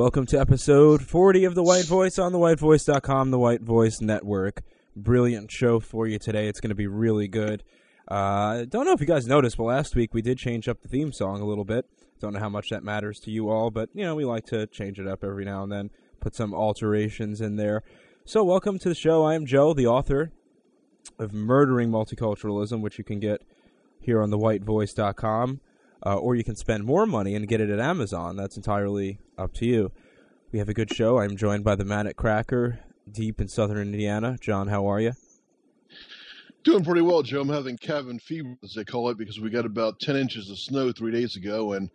Welcome to episode 40 of The White Voice on thewhitevoice.com, The White Voice Network. Brilliant show for you today. It's going to be really good. Uh, don't know if you guys noticed, but last week we did change up the theme song a little bit. Don't know how much that matters to you all, but, you know, we like to change it up every now and then, put some alterations in there. So welcome to the show. I am Joe, the author of Murdering Multiculturalism, which you can get here on thewhitevoice.com uh, or you can spend more money and get it at Amazon. That's entirely up to you. We have a good show. I'm joined by the man at Cracker, deep in southern Indiana. John, how are you? Doing pretty well, Joe. I'm having cabin fever, as they call it, because we got about 10 inches of snow three days ago, and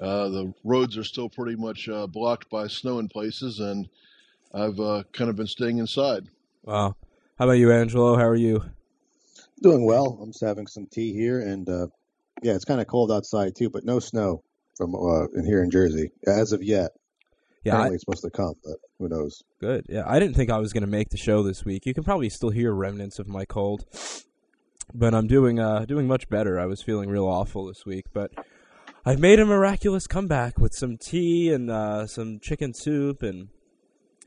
uh, the roads are still pretty much uh, blocked by snow in places, and I've uh, kind of been staying inside. Wow. How about you, Angelo? How are you? Doing well. I'm just having some tea here, and uh, yeah, it's kind of cold outside too, but no snow from uh, in here in Jersey as of yet. Yeah, Apparently I, it's supposed to come, but who knows? good. Yeah, I didn't think I was going to make the show this week. You can probably still hear remnants of my cold, but I'm doing uh doing much better. I was feeling real awful this week, but I've made a miraculous comeback with some tea and uh, some chicken soup and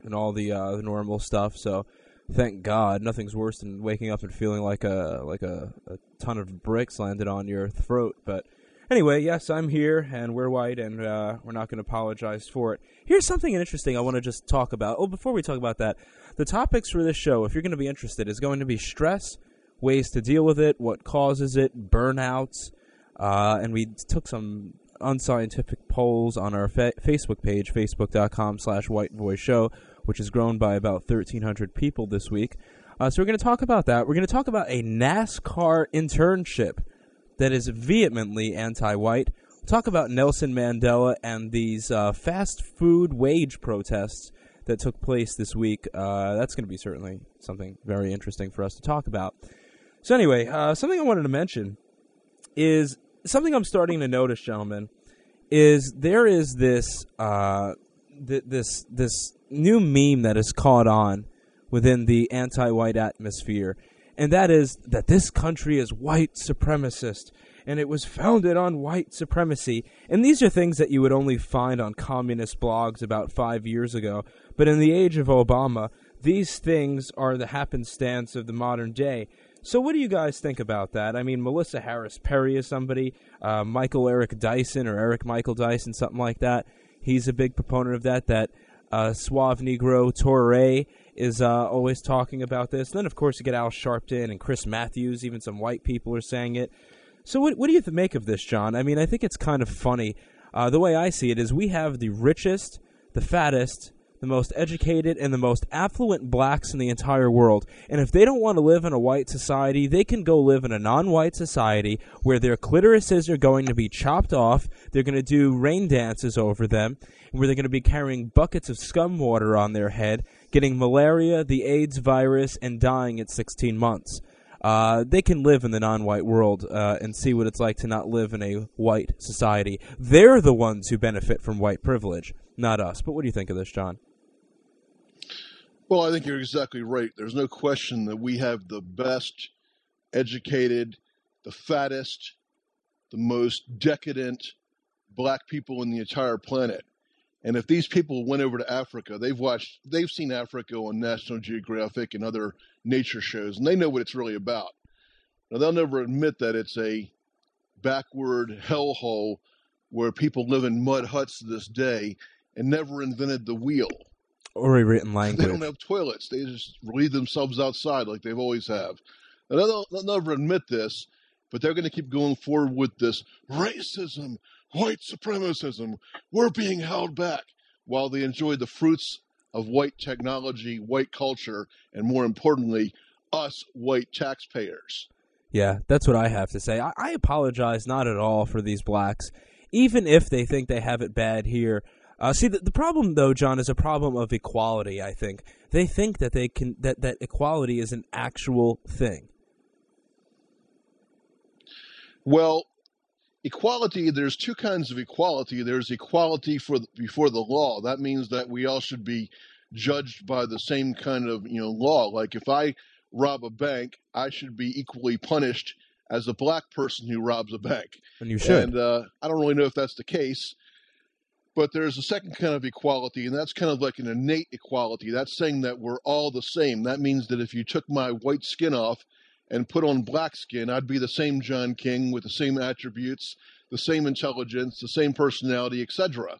and all the uh, the normal stuff. So thank God, nothing's worse than waking up and feeling like a like a, a ton of bricks landed on your throat. But anyway, yes, I'm here, and we're white, and uh, we're not going to apologize for it. Here's something interesting I want to just talk about. Oh, before we talk about that, the topics for this show, if you're going to be interested, is going to be stress, ways to deal with it, what causes it, burnouts, uh, and we took some unscientific polls on our fa- Facebook page, facebook.com slash white voice show, which has grown by about 1,300 people this week. Uh, so we're going to talk about that. We're going to talk about a NASCAR internship that is vehemently anti-white. We'll talk about Nelson Mandela and these uh, fast food wage protests that took place this week. Uh, that's going to be certainly something very interesting for us to talk about. So anyway, uh, something I wanted to mention is something I'm starting to notice, gentlemen, is there is this uh, th- this this new meme that has caught on within the anti-white atmosphere, and that is that this country is white supremacist and it was founded on white supremacy. And these are things that you would only find on communist blogs about five years ago. But in the age of Obama, these things are the happenstance of the modern day. So, what do you guys think about that? I mean, Melissa Harris Perry is somebody, uh, Michael Eric Dyson or Eric Michael Dyson, something like that. He's a big proponent of that. That uh, suave Negro Touré is uh, always talking about this. And then, of course, you get Al Sharpton and Chris Matthews. Even some white people are saying it. So, what, what do you make of this, John? I mean, I think it's kind of funny. Uh, the way I see it is we have the richest, the fattest, the most educated, and the most affluent blacks in the entire world. And if they don't want to live in a white society, they can go live in a non white society where their clitorises are going to be chopped off, they're going to do rain dances over them, where they're going to be carrying buckets of scum water on their head, getting malaria, the AIDS virus, and dying at 16 months. Uh, they can live in the non-white world uh, and see what it's like to not live in a white society. They're the ones who benefit from white privilege, not us. But what do you think of this, John? Well, I think you're exactly right. There's no question that we have the best educated, the fattest, the most decadent black people in the entire planet. And if these people went over to Africa, they've watched, they've seen Africa on National Geographic and other nature shows, and they know what it's really about. Now, they'll never admit that it's a backward hellhole where people live in mud huts to this day and never invented the wheel. Or a written They don't have toilets. They just relieve themselves outside like they've always have. And they'll, they'll never admit this, but they're going to keep going forward with this racism, white supremacism. We're being held back while they enjoy the fruits of white technology, white culture, and more importantly, us white taxpayers. Yeah, that's what I have to say. I, I apologize not at all for these blacks, even if they think they have it bad here. Uh, see, the, the problem though, John, is a problem of equality. I think they think that they can that that equality is an actual thing. Well, equality, there's two kinds of equality. There's equality for the, before the law. That means that we all should be judged by the same kind of, you know, law. Like if I rob a bank, I should be equally punished as a black person who robs a bank. And you should. And uh, I don't really know if that's the case. But there's a second kind of equality, and that's kind of like an innate equality. That's saying that we're all the same. That means that if you took my white skin off and put on black skin, I'd be the same John King with the same attributes, the same intelligence, the same personality, etc.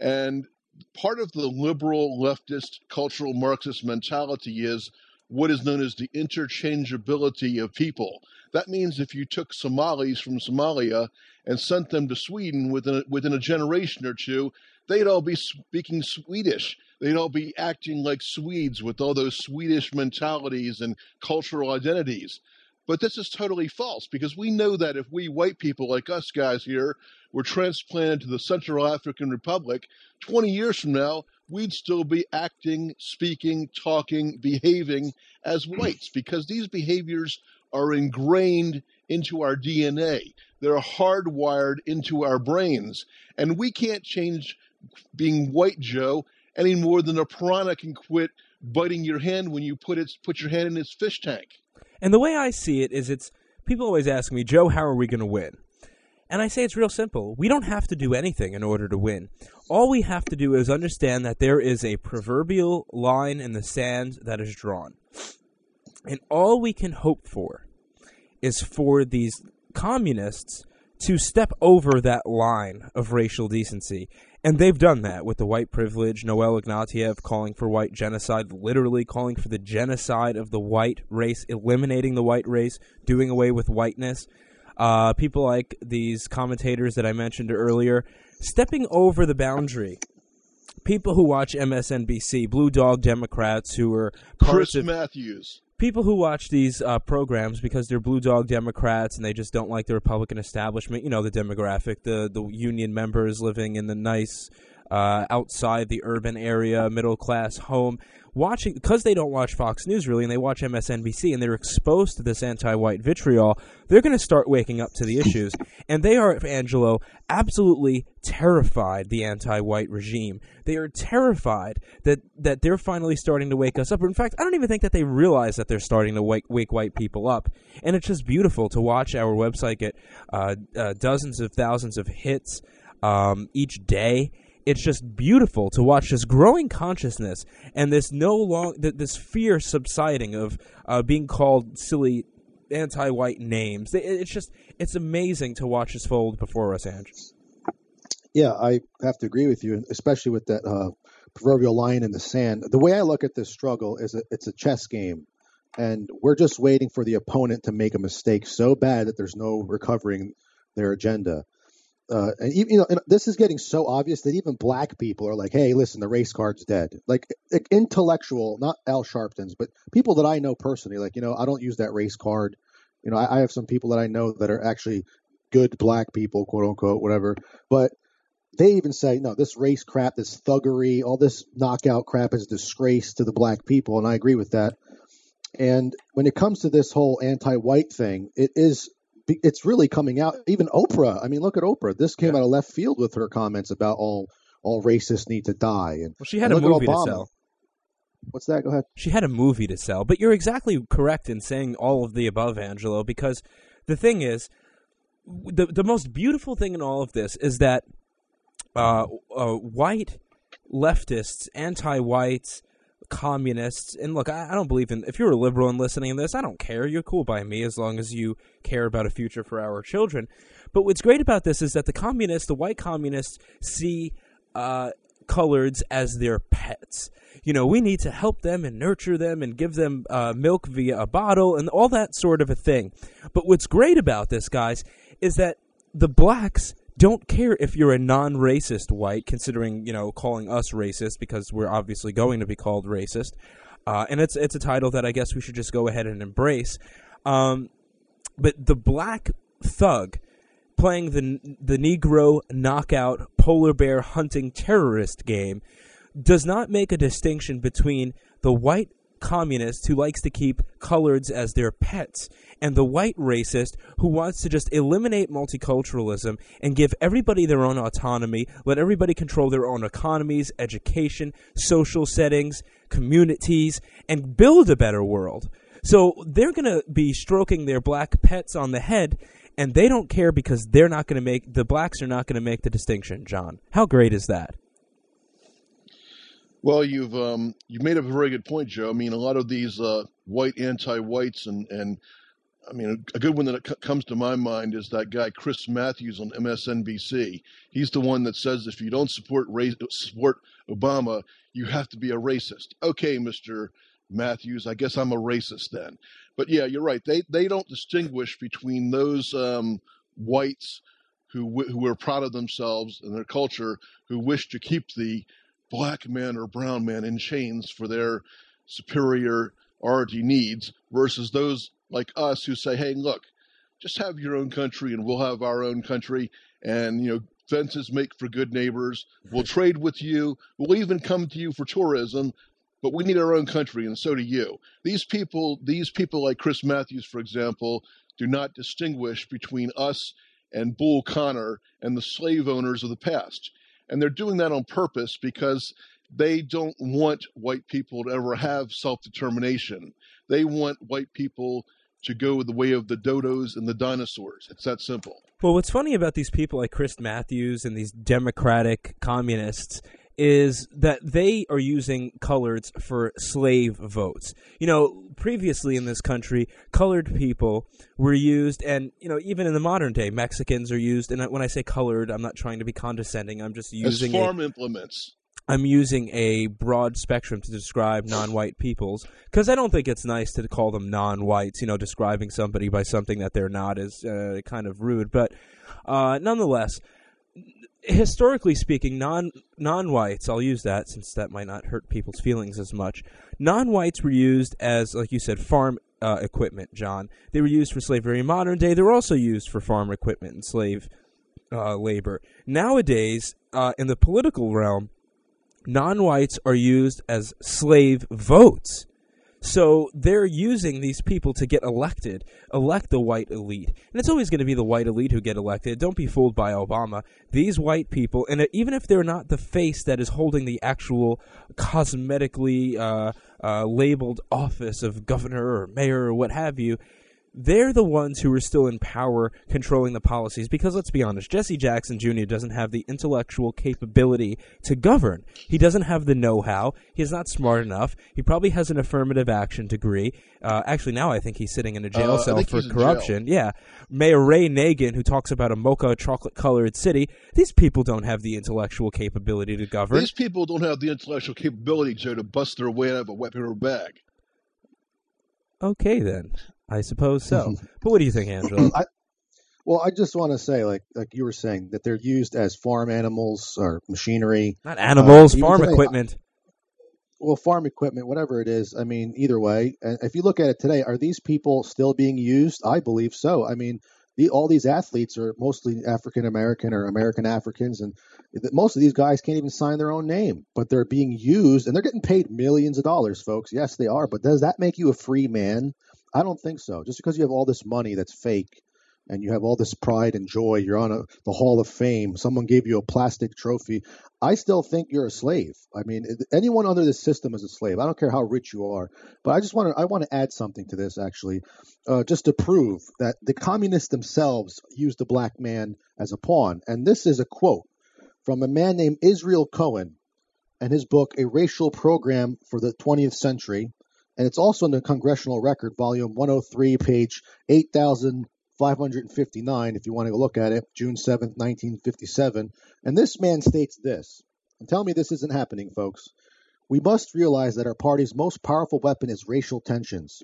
And part of the liberal leftist cultural Marxist mentality is what is known as the interchangeability of people. That means if you took Somalis from Somalia and sent them to Sweden within a, within a generation or two, they'd all be speaking Swedish. They'd all be acting like Swedes with all those Swedish mentalities and cultural identities. But this is totally false because we know that if we white people like us guys here were transplanted to the Central African Republic, 20 years from now, we'd still be acting, speaking, talking, behaving as hmm. whites because these behaviors are ingrained into our DNA. They're hardwired into our brains. And we can't change being white, Joe, any more than a piranha can quit biting your hand when you put its put your hand in its fish tank. And the way I see it is it's people always ask me, Joe, how are we going to win? And I say it's real simple. We don't have to do anything in order to win. All we have to do is understand that there is a proverbial line in the sand that is drawn. And all we can hope for is for these communists to step over that line of racial decency. And they've done that with the white privilege, Noel Ignatiev calling for white genocide, literally calling for the genocide of the white race, eliminating the white race, doing away with whiteness. Uh, people like these commentators that I mentioned earlier, stepping over the boundary. People who watch MSNBC, Blue Dog Democrats who are Chris of, Matthews. People who watch these uh, programs because they're Blue Dog Democrats and they just don't like the Republican establishment. You know the demographic, the the union members living in the nice uh, outside the urban area, middle class home watching because they don't watch Fox News really, and they watch MSNBC, and they're exposed to this anti-white vitriol. They're going to start waking up to the issues, and they are, Angelo, absolutely terrified. The anti-white regime. They are terrified that that they're finally starting to wake us up. In fact, I don't even think that they realize that they're starting to wake wake white people up, and it's just beautiful to watch our website get uh, uh, dozens of thousands of hits um, each day it's just beautiful to watch this growing consciousness and this no long th this fear subsiding of uh, being called silly anti-white names. It, it's just it's amazing to watch this fold before us, Andrew. Yeah, I have to agree with you, especially with that uh, proverbial line in the sand. The way I look at this struggle is a, it's a chess game, and we're just waiting for the opponent to make a mistake so bad that there's no recovering their agenda uh, and you know, and this is getting so obvious that even black people are like, "Hey, listen, the race card's dead." Like, intellectual, not Al Sharpton's, but people that I know personally, like you know, I don't use that race card. You know, I, I have some people that I know that are actually good black people, quote unquote, whatever. But they even say, no, this race crap, this thuggery, all this knockout crap is disgrace to the black people, and I agree with that. And when it comes to this whole anti-white thing, it is it's really coming out. Even Oprah. I mean, look at Oprah. This came yeah. out of left field with her comments about all all racists need to die. And well, she had a movie to sell. What's that? Go ahead. She had a movie to sell, but you're exactly correct in saying all of the above, Angelo. Because the thing is, the the most beautiful thing in all of this is that uh, uh, white leftists, anti-whites, communists. And look, I, I, don't believe in, if you're a liberal and listening to this, I don't care. You're cool by me as long as you care about a future for our children. But what's great about this is that the communists, the white communists, see uh, coloreds as their pets. You know, we need to help them and nurture them and give them uh, milk via a bottle and all that sort of a thing. But what's great about this, guys, is that the blacks don't care if you're a non-racist white, considering, you know, calling us racist because we're obviously going to be called racist. uh, and it's it's a title that I guess we should just go ahead and embrace. Um, but the Black Thug playing the the Negro knockout polar bear hunting terrorist game does not make a distinction between the white communist who likes to keep coloreds as their pets and the white racist who wants to just eliminate multiculturalism and give everybody their own autonomy, let everybody control their own economies, education, social settings, communities, and build a better world. So they're going to be stroking their black pets on the head and they don't care because they're not going to make the blacks are not going to make the distinction, John. How great is that? Well, you've um, you've made a very good point, Joe. I mean, a lot of these uh, white anti-whites and and I mean, a good one that c- comes to my mind is that guy Chris Matthews on MSNBC. He's the one that says if you don't support support Obama, you have to be a racist. Okay, Mister Matthews, I guess I'm a racist then. But yeah, you're right. They they don't distinguish between those um, whites who who are proud of themselves and their culture, who wish to keep the black men or brown men in chains for their superior superiority needs versus those like us who say, hey, look, just have your own country and we'll have our own country. And, you know, fences make for good neighbors. We'll mm-hmm. trade with you. We'll even come to you for tourism, but we need our own country and so do you. These people, these people like Chris Matthews, for example, do not distinguish between us and Bull Connor and the slave owners of the past. And they're doing that on purpose because they don't want white people to ever have self determination. They want white people to go the way of the dodos and the dinosaurs. It's that simple. Well, what's funny about these people like Chris Matthews and these democratic communists is that they are using coloreds for slave votes. You know, previously in this country, colored people were used, and, you know, even in the modern day, Mexicans are used, and when I say colored, I'm not trying to be condescending, I'm just using As farm a, implements. I'm using a broad spectrum to describe non-white peoples because I don't think it's nice to call them non-whites. You know, describing somebody by something that they're not is uh, kind of rude. But uh, nonetheless, historically speaking, non non-whites, I'll use that since that might not hurt people's feelings as much. Non-whites were used as, like you said, farm uh, equipment. John, they were used for slavery in modern day. They were also used for farm equipment and slave uh, labor. Nowadays, uh, in the political realm non-whites are used as slave votes. So they're using these people to get elected, elect the white elite. And it's always going to be the white elite who get elected. Don't be fooled by Obama. These white people, and even if they're not the face that is holding the actual cosmetically uh, uh, labeled office of governor or mayor or what have you, they're the ones who are still in power controlling the policies because let's be honest jesse jackson jr doesn't have the intellectual capability to govern. He doesn't have the know-how. He's not smart enough. He probably has an affirmative action degree. Uh, actually now i think he's sitting in a jail uh, cell for corruption. Yeah. Mayor ray nagin who talks about a mocha chocolate colored city. These people don't have the intellectual capability to govern. These people don't have the intellectual capability joe to bust their way out of a wet paper bag. Okay then I suppose so. but what do you think, Angelo? I, well, I just want to say, like like you were saying, that they're used as farm animals or machinery. Not animals, uh, farm equipment. well, farm equipment, whatever it is. I mean, either way. If you look at it today, are these people still being used? I believe so. I mean, the, all these athletes are mostly African American or American Africans, and most of these guys can't even sign their own name, but they're being used and they're getting paid millions of dollars, folks. Yes, they are. But does that make you a free man? I don't think so. Just because you have all this money that's fake and you have all this pride and joy, you're on a, the Hall of Fame, someone gave you a plastic trophy, I still think you're a slave. I mean, anyone under this system is a slave. I don't care how rich you are. But I just want to I want to add something to this actually, uh, just to prove that the communists themselves used the black man as a pawn. And this is a quote from a man named Israel Cohen and his book A Racial Program for the 20th Century and it's also in the Congressional Record, volume 103, page 8559, if you want to look at it, June 7th, 1957. And this man states this, and tell me this isn't happening, folks. We must realize that our party's most powerful weapon is racial tensions.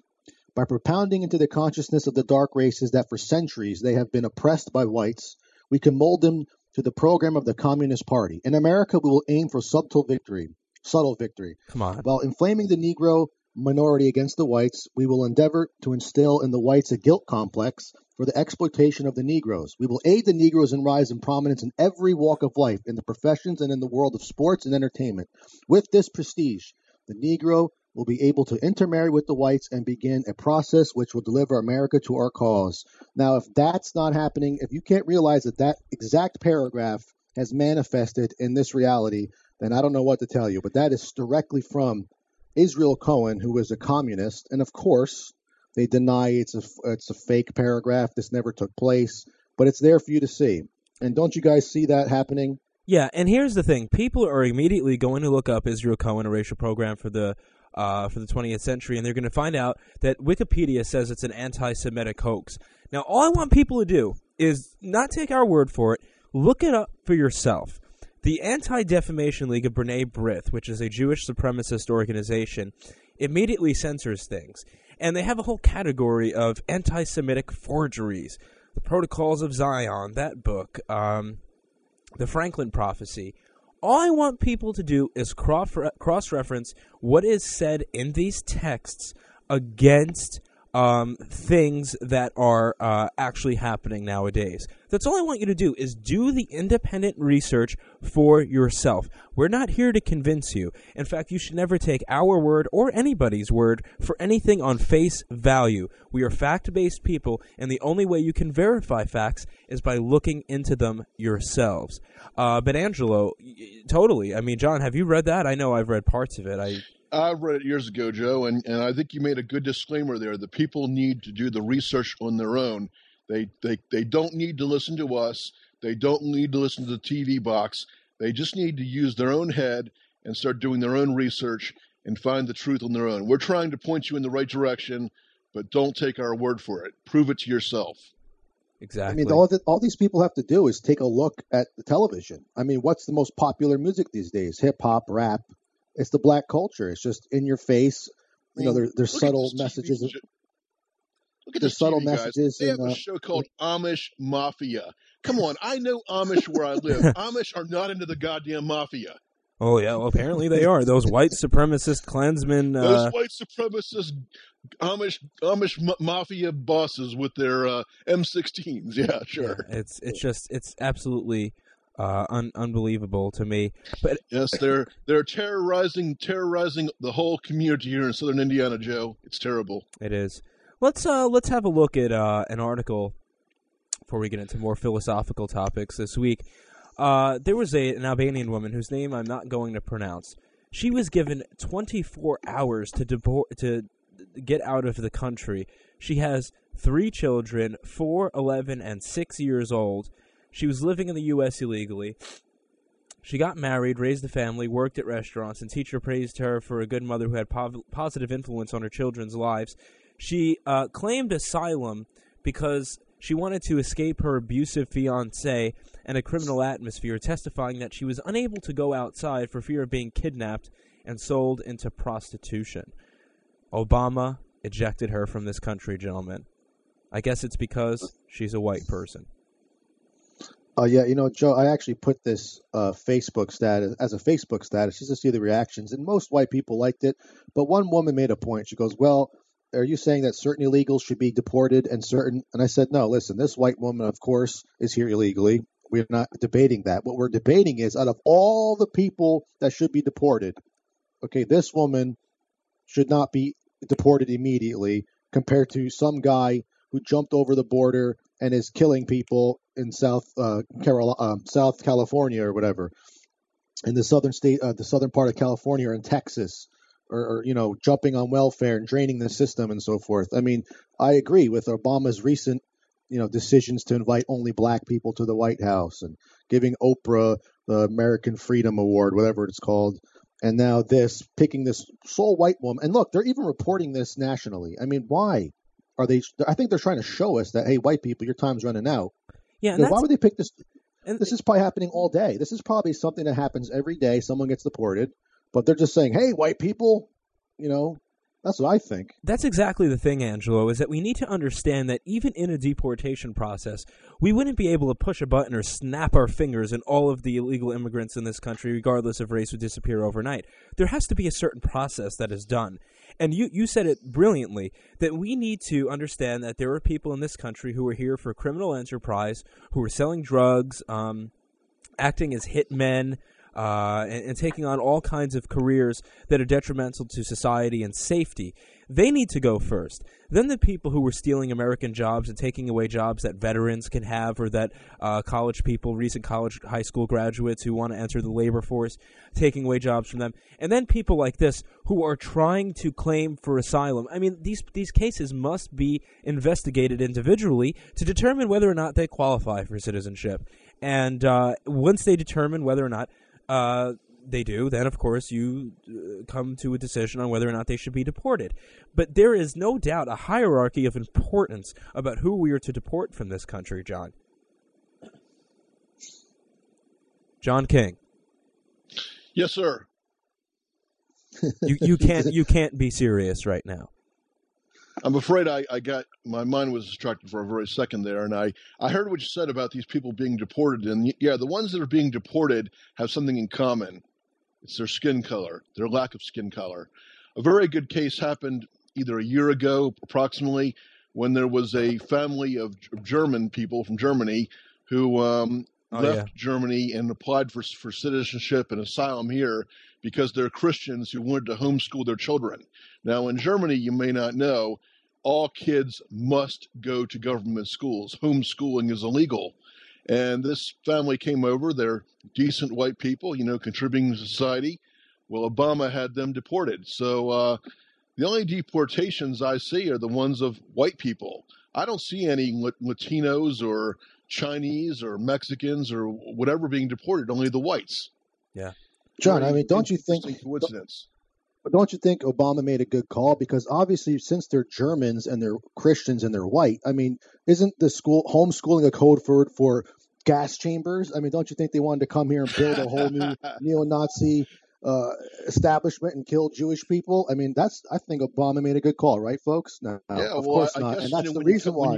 By propounding into the consciousness of the dark races that for centuries they have been oppressed by whites, we can mold them to the program of the Communist Party. In America, we will aim for subtle victory, subtle victory. Come on. While inflaming the Negro minority against the whites, we will endeavor to instill in the whites a guilt complex for the exploitation of the Negroes. We will aid the Negroes in rise in prominence in every walk of life, in the professions and in the world of sports and entertainment. With this prestige, the Negro will be able to intermarry with the whites and begin a process which will deliver America to our cause. Now, if that's not happening, if you can't realize that that exact paragraph has manifested in this reality, then I don't know what to tell you. But that is directly from Israel Cohen, who is a communist, and of course, they deny it's a it's a fake paragraph. This never took place, but it's there for you to see. And don't you guys see that happening? Yeah, and here's the thing: people are immediately going to look up Israel Cohen, a racial program for the uh, for the 20th century, and they're going to find out that Wikipedia says it's an anti-Semitic hoax. Now, all I want people to do is not take our word for it. Look it up for yourself. The Anti-Defamation League of B'nai B'rith, which is a Jewish supremacist organization, immediately censors things. And they have a whole category of anti-Semitic forgeries. The Protocols of Zion, that book, um, the Franklin Prophecy. All I want people to do is cross-reference what is said in these texts against um, things that are uh, actually happening nowadays. That's all I want you to do is do the independent research for yourself. We're not here to convince you. In fact, you should never take our word or anybody's word for anything on face value. We are fact-based people, and the only way you can verify facts is by looking into them yourselves. Uh, but Angelo, totally. I mean, John, have you read that? I know I've read parts of it. I I read it years ago, Joe, and, and I think you made a good disclaimer there. The people need to do the research on their own. They, they, they don't need to listen to us. They don't need to listen to the TV box. They just need to use their own head and start doing their own research and find the truth on their own. We're trying to point you in the right direction, but don't take our word for it. Prove it to yourself. Exactly. I mean, all, that, all these people have to do is take a look at the television. I mean, what's the most popular music these days? Hip hop, rap, it's the black culture. It's just in your face. You know, there, there's subtle messages. Look at the this subtle TV, messages. Guys. They have in, uh, a show called Amish Mafia. Come on, I know Amish where I live. Amish are not into the goddamn mafia. Oh yeah, well apparently they are. Those white supremacist Klansmen. Uh... Those white supremacist Amish Amish ma- mafia bosses with their uh, M16s. Yeah, sure. Yeah, it's it's just it's absolutely uh, un- unbelievable to me. But yes, they're they're terrorizing terrorizing the whole community here in Southern Indiana, Joe. It's terrible. It is. Let's uh let's have a look at uh, an article before we get into more philosophical topics this week. Uh, there was a, an Albanian woman whose name I'm not going to pronounce. She was given 24 hours to to get out of the country. She has three children, four, 11, and 6 years old. She was living in the U.S. illegally. She got married, raised a family, worked at restaurants, and teacher praised her for a good mother who had po positive influence on her children's lives. She uh, claimed asylum because she wanted to escape her abusive fiancé and a criminal atmosphere, testifying that she was unable to go outside for fear of being kidnapped and sold into prostitution. Obama ejected her from this country, gentlemen. I guess it's because she's a white person. Oh yeah, you know, Joe, I actually put this uh, Facebook status as a Facebook status just to see the reactions, and most white people liked it. But one woman made a point. She goes, "Well, are you saying that certain illegals should be deported and certain?" And I said, "No. Listen, this white woman, of course, is here illegally. We're not debating that. What we're debating is, out of all the people that should be deported, okay, this woman should not be deported immediately compared to some guy who jumped over the border and is killing people in South uh, Carolina, uh, South California or whatever, in the southern state, uh, the southern part of California or in Texas, or, or, you know, jumping on welfare and draining the system and so forth. I mean, I agree with Obama's recent, you know, decisions to invite only black people to the White House and giving Oprah the American Freedom Award, whatever it's called. And now this, picking this sole white woman. And look, they're even reporting this nationally. I mean, why? Are they? I think they're trying to show us that hey, white people, your time's running out. Yeah, why would they pick this? And, this is probably happening all day. This is probably something that happens every day. Someone gets deported, but they're just saying, "Hey, white people, you know, That's what I think. That's exactly the thing, Angelo, is that we need to understand that even in a deportation process, we wouldn't be able to push a button or snap our fingers and all of the illegal immigrants in this country, regardless of race, would disappear overnight. There has to be a certain process that is done. And you, you said it brilliantly, that we need to understand that there are people in this country who are here for criminal enterprise, who are selling drugs, um, acting as hitmen, uh, and, and, taking on all kinds of careers that are detrimental to society and safety. They need to go first. Then the people who were stealing American jobs and taking away jobs that veterans can have or that uh, college people, recent college, high school graduates who want to enter the labor force, taking away jobs from them. And then people like this who are trying to claim for asylum. I mean, these, these cases must be investigated individually to determine whether or not they qualify for citizenship. And uh, once they determine whether or not uh, they do, then of course you uh, come to a decision on whether or not they should be deported. But there is no doubt a hierarchy of importance about who we are to deport from this country, John. John King. Yes, sir. you you can't you can't be serious right now. I'm afraid I, I got my mind was distracted for a very second there, and I, I heard what you said about these people being deported, and yeah, the ones that are being deported have something in common. It's their skin color, their lack of skin color. A very good case happened either a year ago, approximately, when there was a family of German people from Germany who um, oh, left yeah. Germany and applied for for citizenship and asylum here because they're Christians who wanted to homeschool their children. Now, in Germany, you may not know, all kids must go to government schools. Homeschooling is illegal. And this family came over. They're decent white people, you know, contributing to society. Well, Obama had them deported. So uh, the only deportations I see are the ones of white people. I don't see any Latinos or Chinese or Mexicans or whatever being deported, only the whites. Yeah. John, I mean, don't you think coincidence? Don't you think Obama made a good call? Because obviously, since they're Germans and they're Christians and they're white, I mean, isn't the school homeschooling a code for for gas chambers? I mean, don't you think they wanted to come here and build a whole new neo-Nazi uh, establishment and kill Jewish people? I mean, that's I think Obama made a good call, right, folks? No, yeah, of well, course I, not, I and that's the reason why.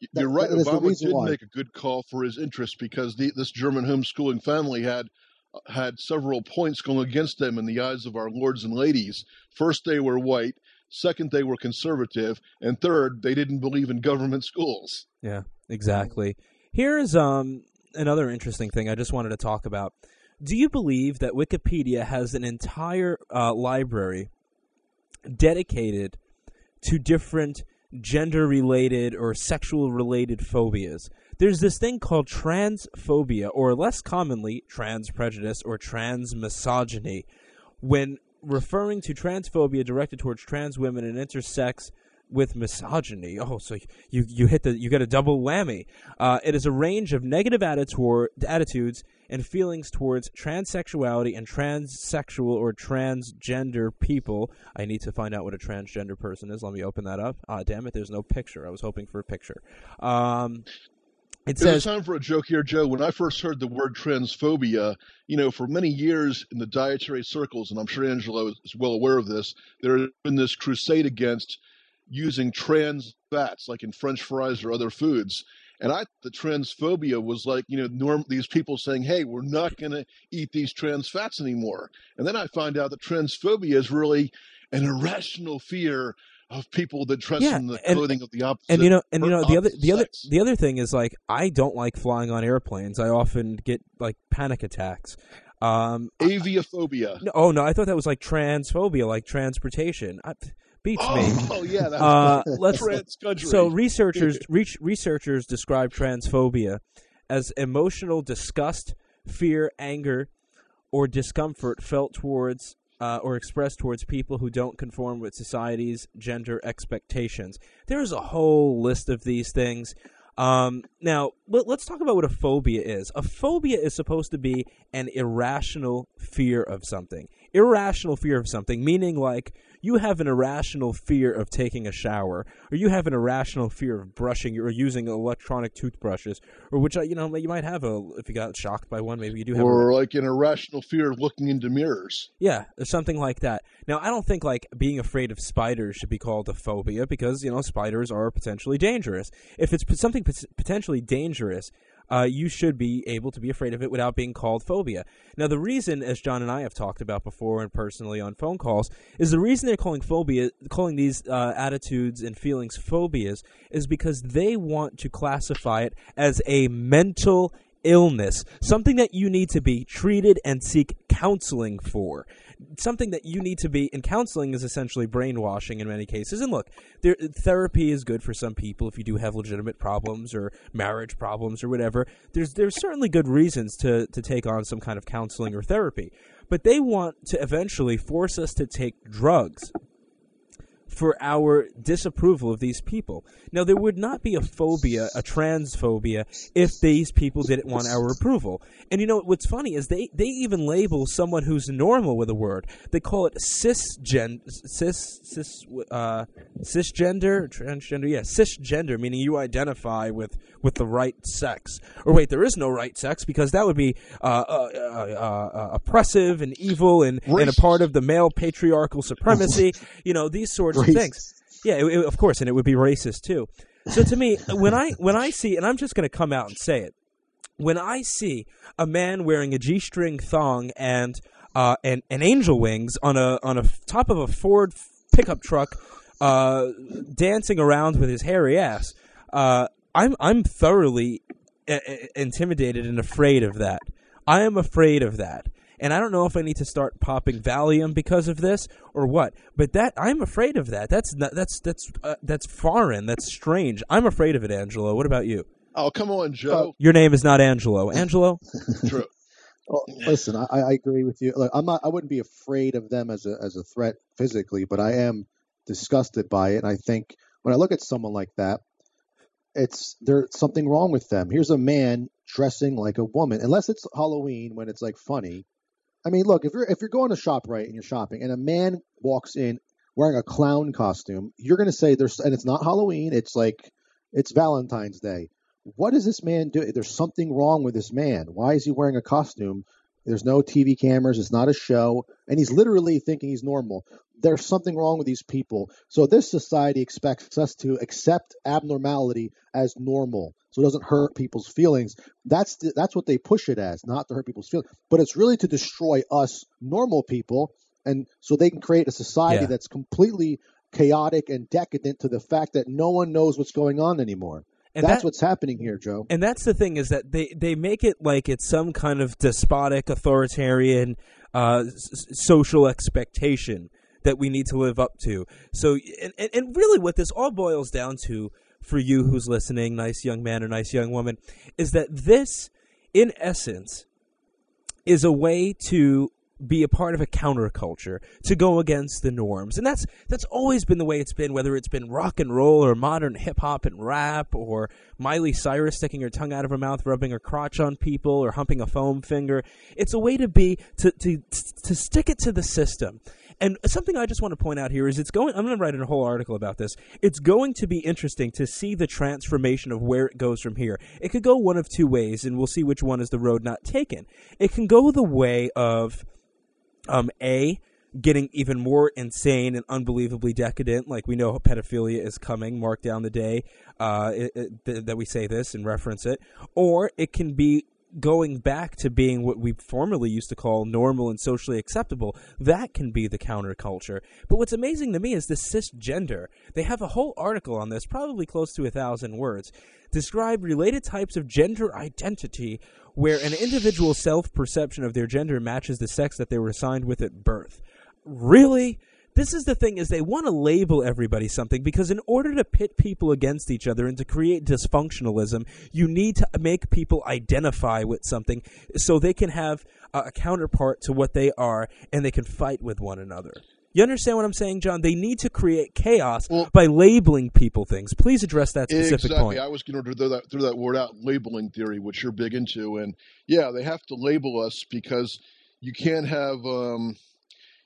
You, you're right. That Obama did why. make a good call for his interests because the, this German homeschooling family had had several points going against them in the eyes of our lords and ladies. First, they were white. Second, they were conservative, and third, they didn't believe in government schools. Yeah, exactly. Here's um another interesting thing I just wanted to talk about. Do you believe that Wikipedia has an entire uh, library dedicated to different gender-related or sexual-related phobias? There's this thing called transphobia, or less commonly, trans prejudice or trans misogyny. When referring to transphobia directed towards trans women and intersex with misogyny. Oh, so you you hit the you get a double whammy. Uh, it is a range of negative attitudes and feelings towards transsexuality and transsexual or transgender people. I need to find out what a transgender person is. Let me open that up. Ah, damn it, there's no picture. I was hoping for a picture. Um, it says time for a joke here, Joe. When I first heard the word transphobia, you know, for many years in the dietary circles, and I'm sure Angelo is well aware of this, there has been this crusade against using trans fats, like in French fries or other foods. And I the transphobia was like, you know, norm these people saying, Hey, we're not gonna eat these trans fats anymore. And then I find out that transphobia is really an irrational fear of people that dress Yeah, in the and- clothing of the opposite. and you know and you know the other the other sex. the other thing is like I don't like flying on airplanes. I often get like panic attacks. Um aviophobia. no, oh no, I thought that was like transphobia, like transportation. I, beats me. Oh, yeah, that's Uh, let's. So researchers reach, researchers describe transphobia as emotional disgust, fear, anger, or discomfort felt towards uh, or expressed towards people who don't conform with society's gender expectations. There's a whole list of these things. Um, now, let, let's talk about what a phobia is. A phobia is supposed to be an irrational fear of something. Irrational fear of something, meaning like you have an irrational fear of taking a shower, or you have an irrational fear of brushing or using electronic toothbrushes, or which uh, you know you might have a if you got shocked by one, maybe you do have. or a, like an irrational fear of looking into mirrors. yeah, or something like that. Now, I don't think like being afraid of spiders should be called a phobia because you know spiders are potentially dangerous. If it's something pot- potentially dangerous, uh, you should be able to be afraid of it without being called phobia. Now, the reason, as John and I have talked about before and personally on phone calls, is the reason they're calling phobia, calling these uh, attitudes and feelings phobias, is because they want to classify it as a mental illness, something that you need to be treated and seek counseling for. Something that you need to be, and counseling is essentially brainwashing in many cases. And look, there, therapy is good for some people if you do have legitimate problems or marriage problems or whatever. There's there's certainly good reasons to to take on some kind of counseling or therapy, but they want to eventually force us to take drugs for our disapproval of these people. Now, there would not be a phobia, a transphobia, if these people didn't want our approval. And you know what's funny is they, they even label someone who's normal with a word. They call it cisgen cis cis uh, cisgender transgender yeah cisgender meaning you identify with with the right sex. Or wait, there is no right sex because that would be uh, uh, uh, uh, oppressive and evil and, and a part of the male patriarchal supremacy. you know these sorts of things. Yeah, it, it- of course, and it would be racist too. So to me, when I when I see, and I'm just going to come out and say it, when I see a man wearing a g-string thong and uh, and, and angel wings on a on a top of a Ford pickup truck, uh, dancing around with his hairy ass, uh, I'm I'm thoroughly uh, uh, intimidated and afraid of that. I am afraid of that. And I don't know if I need to start popping Valium because of this or what, but that I'm afraid of that. That's not, that's that's uh, that's foreign. That's strange. I'm afraid of it, Angelo. What about you? Oh, come on, Joe. Your name is not Angelo. Angelo? True. Well, listen, I, I agree with you. Look, I'm not. I wouldn't be afraid of them as a as a threat physically, but I am disgusted by it. And I think when I look at someone like that, it's there's something wrong with them. Here's a man dressing like a woman, unless it's Halloween when it's like funny. I mean, look, if you're if you're going to shop right and you're shopping, and a man walks in wearing a clown costume, you're going to say there's and it's not Halloween. It's like it's Valentine's Day. What is this man doing? There's something wrong with this man. Why is he wearing a costume? There's no TV cameras. It's not a show, and he's literally thinking he's normal. There's something wrong with these people. So this society expects us to accept abnormality as normal, so it doesn't hurt people's feelings. That's the, that's what they push it as, not to hurt people's feelings, but it's really to destroy us normal people, and so they can create a society Yeah. that's completely chaotic and decadent to the fact that no one knows what's going on anymore. And that's that- what's happening here, Joe. And that's the thing is that they, they make it like it's some kind of despotic, authoritarian, uh, social expectation that we need to live up to. So, and, and, and really, what this all boils down to for you who's listening, nice young man or nice young woman, is that this, in essence, is a way to be a part of a counterculture to go against the norms. And that's that's always been the way it's been whether it's been rock and roll or modern hip hop and rap or Miley Cyrus sticking her tongue out of her mouth rubbing her crotch on people or humping a foam finger. It's a way to be to to to stick it to the system. And something I just want to point out here is it's going I'm going to write a whole article about this. It's going to be interesting to see the transformation of where it goes from here. It could go one of two ways and we'll see which one is the road not taken. It can go the way of um, A, getting even more insane and unbelievably decadent. Like we know pedophilia is coming, mark down the day uh, it, it, th- that we say this and reference it. Or it can be going back to being what we formerly used to call normal and socially acceptable. That can be the counterculture. But what's amazing to me is the cisgender. They have a whole article on this, probably close to a thousand words, describe related types of gender identity where an individual's self-perception of their gender matches the sex that they were assigned with at birth. Really? This is the thing is they want to label everybody something because in order to pit people against each other and to create dysfunctionalism, you need to make people identify with something so they can have a counterpart to what they are and they can fight with one another. You understand what I'm saying, John? They need to create chaos Well- by labeling people things. Please address that specific exactly. point. I was going to throw that throw that word out, labeling theory, which you're big into, and yeah, they have to label us because you can't have um,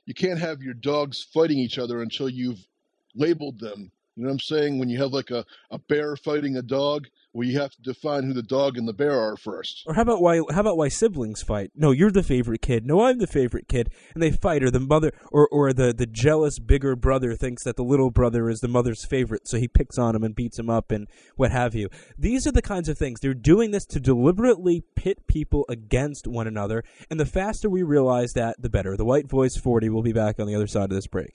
you can't have your dogs fighting each other until you've labeled them. You know what I'm saying? When you have like a, a bear fighting a dog, well, you have to define who the dog and the bear are first. Or how about why how about why siblings fight? No, you're the favorite kid. No, I'm the favorite kid, and they fight. Or the mother, or or the the jealous bigger brother thinks that the little brother is the mother's favorite, so he picks on him and beats him up and what have you. These are the kinds of things they're doing this to deliberately pit people against one another. And the faster we realize that, the better. The White Voice 40 will be back on the other side of this break.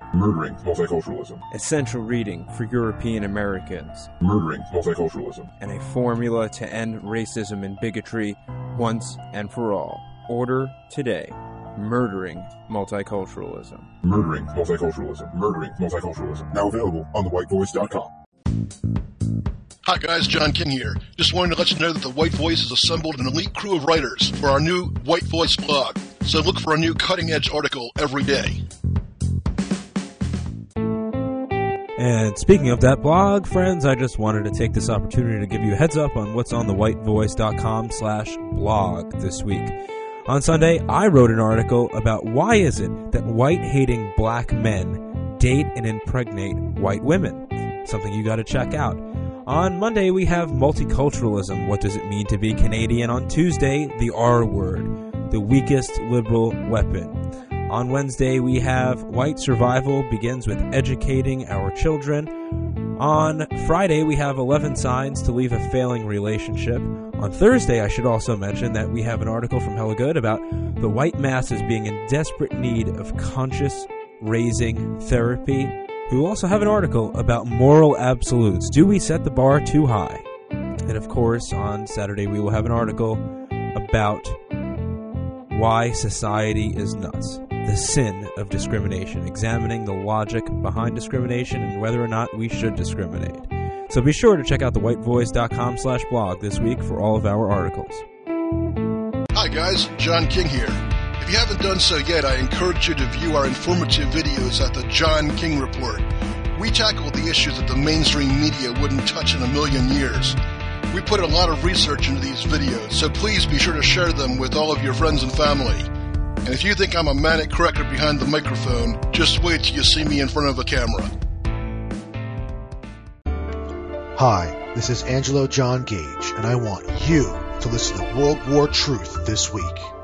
Murdering multiculturalism. Essential reading for European Americans. Murdering multiculturalism. And a formula to end racism and bigotry once and for all. Order today. Murdering Multiculturalism. Murdering multiculturalism. Murdering multiculturalism. Now available on thewhitevoice.com. Hi guys, John King here. Just wanted to let you know that the White Voice has assembled an elite crew of writers for our new White Voice blog. So look for a new cutting edge article every day. And speaking of that blog, friends, I just wanted to take this opportunity to give you a heads up on what's on the whitevoice.com slash blog this week. On Sunday, I wrote an article about why is it that white-hating black men date and impregnate white women. Something you gotta check out. On Monday, we have multiculturalism. What does it mean to be Canadian? On Tuesday, the R word, the weakest liberal weapon. On Wednesday, we have White Survival begins with educating our children. On Friday, we have 11 signs to leave a failing relationship. On Thursday, I should also mention that we have an article from Hella Good about the white masses being in desperate need of conscious raising therapy. We will also have an article about moral absolutes. Do we set the bar too high? And of course, on Saturday, we will have an article about why society is nuts. The sin of discrimination, examining the logic behind discrimination and whether or not we should discriminate. So be sure to check out the whitevoice.com slash blog this week for all of our articles. Hi guys, John King here. If you haven't done so yet, I encourage you to view our informative videos at the John King Report. We tackle the issues that the mainstream media wouldn't touch in a million years. We put a lot of research into these videos, so please be sure to share them with all of your friends and family. And if you think I'm a manic corrector behind the microphone, just wait till you see me in front of a camera. Hi, this is Angelo John Gage, and I want you to listen to World War Truth this week.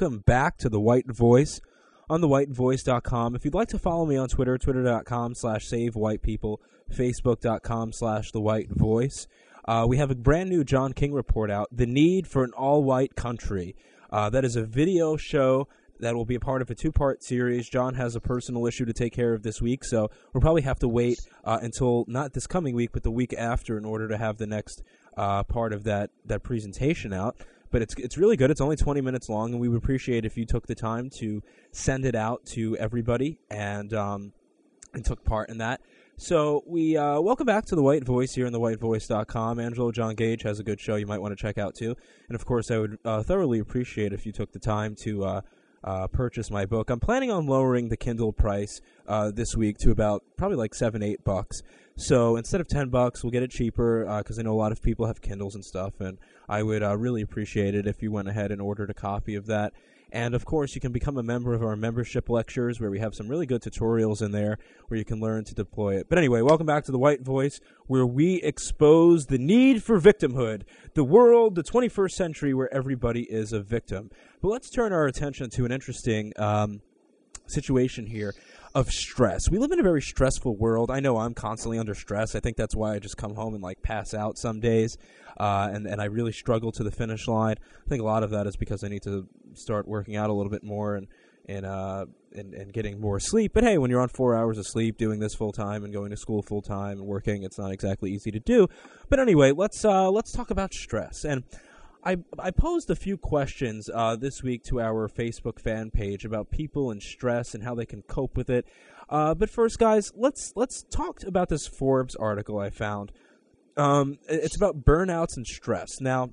Welcome back to The White Voice on thewhitevoice.com. If you'd like to follow me on Twitter, twitter.com slash savewhitepeople, facebook.com slash The White Voice. Uh, we have a brand new John King report out, The Need for an All-White Country. Uh, that is a video show that will be a part of a two-part series. John has a personal issue to take care of this week, so we'll probably have to wait uh, until not this coming week, but the week after in order to have the next uh, part of that, that presentation out but it's it's really good. It's only 20 minutes long, and we would appreciate if you took the time to send it out to everybody and um, and took part in that. So we uh, welcome back to the White Voice here on the whitevoice.com. Angelo John Gage has a good show you might want to check out too. And of course, I would uh, thoroughly appreciate if you took the time to uh, uh, purchase my book. I'm planning on lowering the Kindle price uh, this week to about probably like seven, eight bucks. So instead of ten bucks, we'll get it cheaper because I know a lot of people have Kindles and stuff, and I would uh, really appreciate it if you went ahead and ordered a copy of that. And of course, you can become a member of our membership lectures where we have some really good tutorials in there where you can learn to deploy it. But anyway, welcome back to the White Voice where we expose the need for victimhood, the world, the 21st century where everybody is a victim. But let's turn our attention to an interesting um, situation here of stress. We live in a very stressful world. I know I'm constantly under stress. I think that's why I just come home and like pass out some days, uh, and and I really struggle to the finish line. I think a lot of that is because I need to start working out a little bit more and in uh in, in getting more sleep. But hey, when you're on four hours of sleep, doing this full time and going to school full time and working, it's not exactly easy to do. But anyway, let's uh let's talk about stress and. I, I posed a few questions uh, this week to our Facebook fan page about people and stress and how they can cope with it. Uh, but first, guys, let's let's talk about this Forbes article I found. Um, it's about burnouts and stress. Now,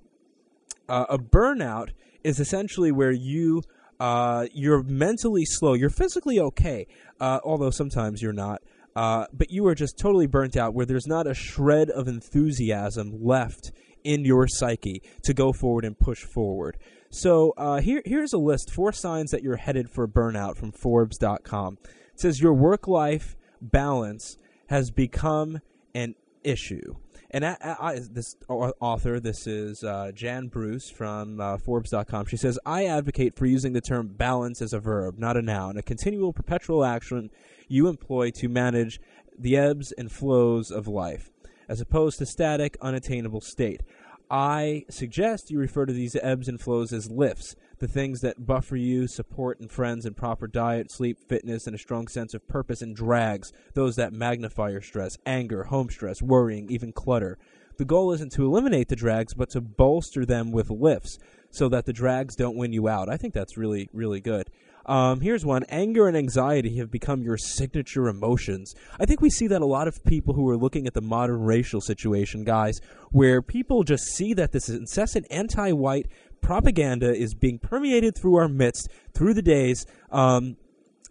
uh, a burnout is essentially where you uh, you're mentally slow. You're physically okay, uh, although sometimes you're not. Uh, but you are just totally burnt out, where there's not a shred of enthusiasm left in your psyche to go forward and push forward. So uh, here, here's a list: four signs that you're headed for burnout from Forbes.com. It says your work-life balance has become an issue. And I, I, this author, this is uh, Jan Bruce from uh, Forbes.com. She says, I advocate for using the term balance as a verb, not a noun, a continual, perpetual action you employ to manage the ebbs and flows of life, as opposed to static, unattainable state. I suggest you refer to these ebbs and flows as lifts, the things that buffer you, support and friends and proper diet, sleep, fitness, and a strong sense of purpose, and drags, those that magnify your stress, anger, home stress, worrying, even clutter. The goal isn't to eliminate the drags, but to bolster them with lifts so that the drags don't win you out. I think that's really, really good. Um, here's one. Anger and anxiety have become your signature emotions. I think we see that a lot of people who are looking at the modern racial situation, guys, where people just see that this incessant anti-white propaganda is being permeated through our midst through the days. Um,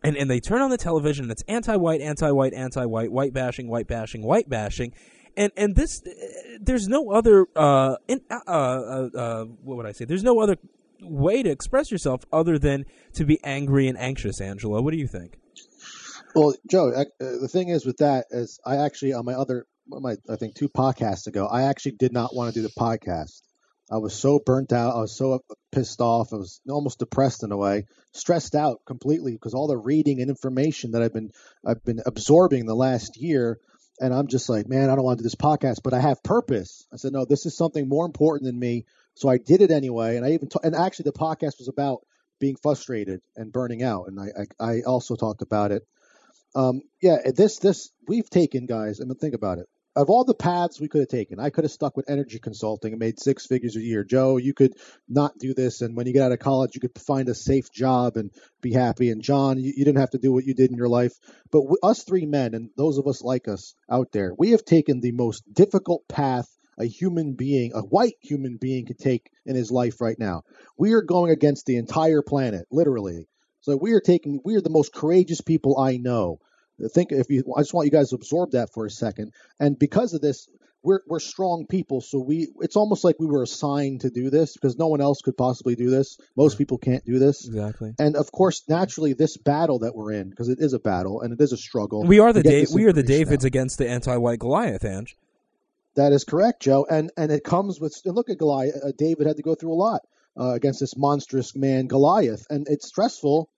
and, and they turn on the television and it's anti-white, anti-white, anti-white, white bashing, white bashing, white bashing. And and this, there's no other, uh, in, uh, uh, uh, what would I say? There's no other way to express yourself other than to be angry and anxious. Angelo, what do you think? Well, Joe, I, uh, the thing is with that is I actually on my other, my I think two podcasts ago, I actually did not want to do the podcast. I was so burnt out. I was so pissed off. I was almost depressed in a way, stressed out completely because all the reading and information that I've been I've been absorbing the last year, and I'm just like, man, I don't want to do this podcast, but I have purpose. I said, no, this is something more important than me. So I did it anyway, and I even t- and actually the podcast was about being frustrated and burning out, and I I, I also talked about it. Um, yeah, this this we've taken guys. I mean, think about it. Of all the paths we could have taken, I could have stuck with energy consulting and made six figures a year. Joe, you could not do this, and when you get out of college, you could find a safe job and be happy. And John, you, you didn't have to do what you did in your life. But us three men, and those of us like us out there, we have taken the most difficult path a human being, a white human being, could take in his life right now. We are going against the entire planet, literally. So we are taking, we are the most courageous people I know. Think if you, I just want you guys to absorb that for a second. And because of this, we're we're strong people, so we it's almost like we were assigned to do this because no one else could possibly do this. Most people can't do this. Exactly. And of course, naturally, this battle that we're in, because it is a battle and it is a struggle. We are the da- we are the Davids out. against the anti-white Goliath, Ange. That is correct, Joe. And and it comes with and look at Goliath. Uh, David had to go through a lot uh, against this monstrous man Goliath, and it's stressful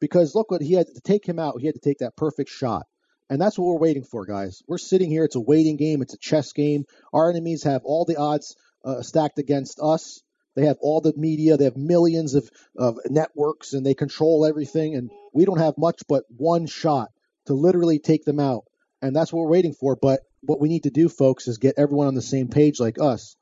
because look what he had to take him out. He had to take that perfect shot, and that's what we're waiting for, guys. We're sitting here. It's a waiting game. It's a chess game. Our enemies have all the odds uh, stacked against us. They have all the media. They have millions of, of networks, and they control everything. And we don't have much but one shot to literally take them out, and that's what we're waiting for. But what we need to do, folks, is get everyone on the same page like us.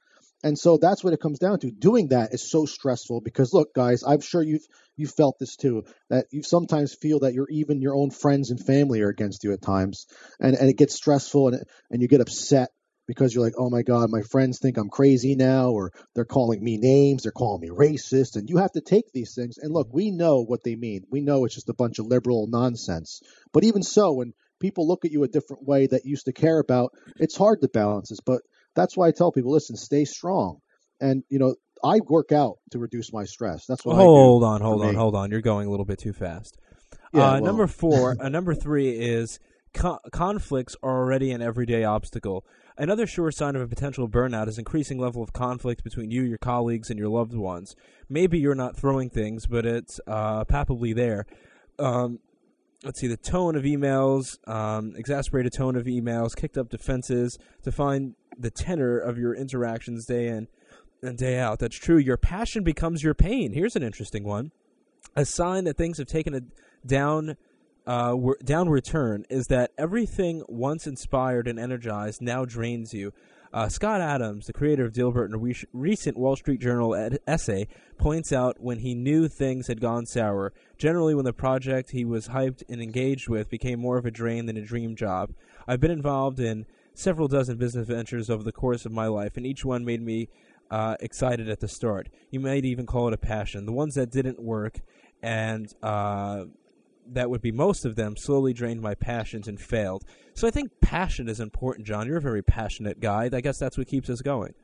And so that's what it comes down to. Doing that is so stressful because look, guys, I'm sure you've you felt this too. That you sometimes feel that you're even your own friends and family are against you at times, and and it gets stressful and and you get upset because you're like, oh my god, my friends think I'm crazy now, or they're calling me names, they're calling me racist, and you have to take these things. And look, we know what they mean. We know it's just a bunch of liberal nonsense. But even so, when people look at you a different way that you used to care about, it's hard to balance this. But that's why I tell people, listen, stay strong. And you know, I work out to reduce my stress. That's what hold I do. on, hold on, me. hold on. You're going a little bit too fast. Yeah, uh, well- Number four, uh, number three is co- conflicts are already an everyday obstacle. Another sure sign of a potential burnout is increasing level of conflict between you, your colleagues, and your loved ones. Maybe you're not throwing things, but it's uh, palpably there. Um, let's see the tone of emails, um, exasperated tone of emails, kicked up defenses to find the tenor of your interactions day in and day out. That's true. Your passion becomes your pain. Here's an interesting one. a sign that things have taken a down uh, downward turn is that everything once inspired and energized now drains you. Uh, Scott Adams, the creator of Dilbert, in a re- recent Wall Street Journal ed- essay, points out when he knew things had gone sour, generally when the project he was hyped and engaged with became more of a drain than a dream job. I've been involved in several dozen business ventures over the course of my life, and each one made me uh, excited at the start. You might even call it a passion. The ones that didn't work and uh, that would be most of them slowly drained my passions and failed. So I think passion is important, John. You're a very passionate guy. I guess that's what keeps us going.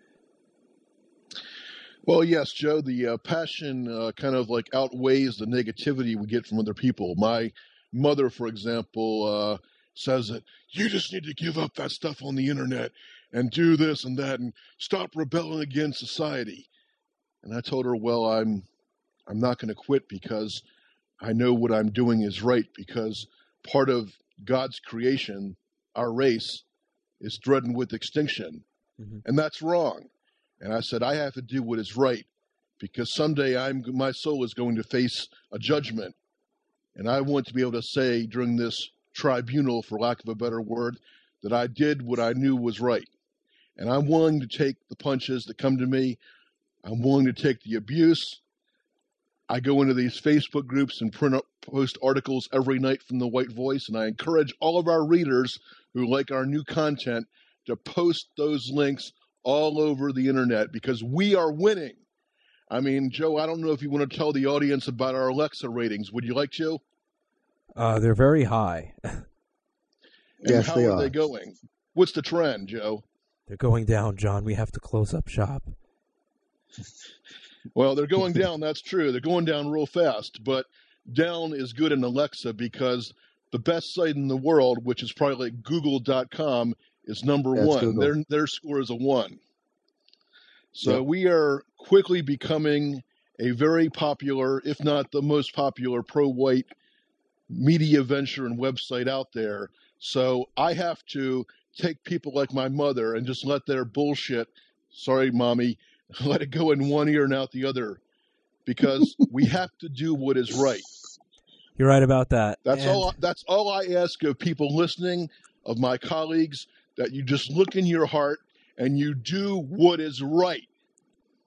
Well, yes, Joe. The uh, passion uh, kind of like outweighs the negativity we get from other people. My mother, for example, uh, says that you just need to give up that stuff on the internet and do this and that and stop rebelling against society. And I told her, well, I'm I'm not going to quit because I know what I'm doing is right because part of God's creation, our race, is threatened with extinction. Mm-hmm. And that's wrong. And I said, I have to do what is right because someday I'm, my soul is going to face a judgment. And I want to be able to say during this tribunal, for lack of a better word, that I did what I knew was right. And I'm willing to take the punches that come to me. I'm willing to take the abuse. I go into these Facebook groups and print up, post articles every night from the White Voice, and I encourage all of our readers who like our new content to post those links all over the internet because we are winning. I mean, Joe, I don't know if you want to tell the audience about our Alexa ratings. Would you like to? Uh, they're very high. and yes, how they are, are they going? What's the trend, Joe? They're going down, John. We have to close up shop. Well, they're going down. That's true. They're going down real fast. But down is good in Alexa because the best site in the world, which is probably like Google.com, is number That's one. Google. Their their score is a one. So yep. we are quickly becoming a very popular, if not the most popular, pro-white media venture and website out there. So I have to take people like my mother and just let their bullshit. Sorry, mommy let it go in one ear and out the other because we have to do what is right. You're right about that. That's and... all that's all I ask of people listening, of my colleagues, that you just look in your heart and you do what is right.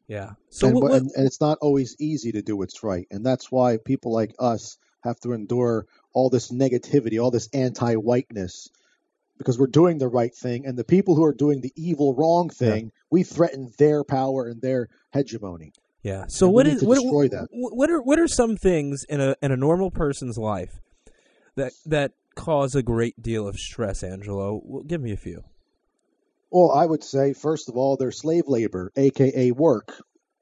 Yeah. So and, what, what... and, and it's not always easy to do what's right. And that's why people like us have to endure all this negativity, all this anti-whiteness because we're doing the right thing, and the people who are doing the evil, wrong thing, yeah. we threaten their power and their hegemony. Yeah. So what is what, destroy that? What are what are some things in a in a normal person's life that that cause a great deal of stress, Angelo? Well, give me a few. Well, I would say first of all, they're slave labor, aka work.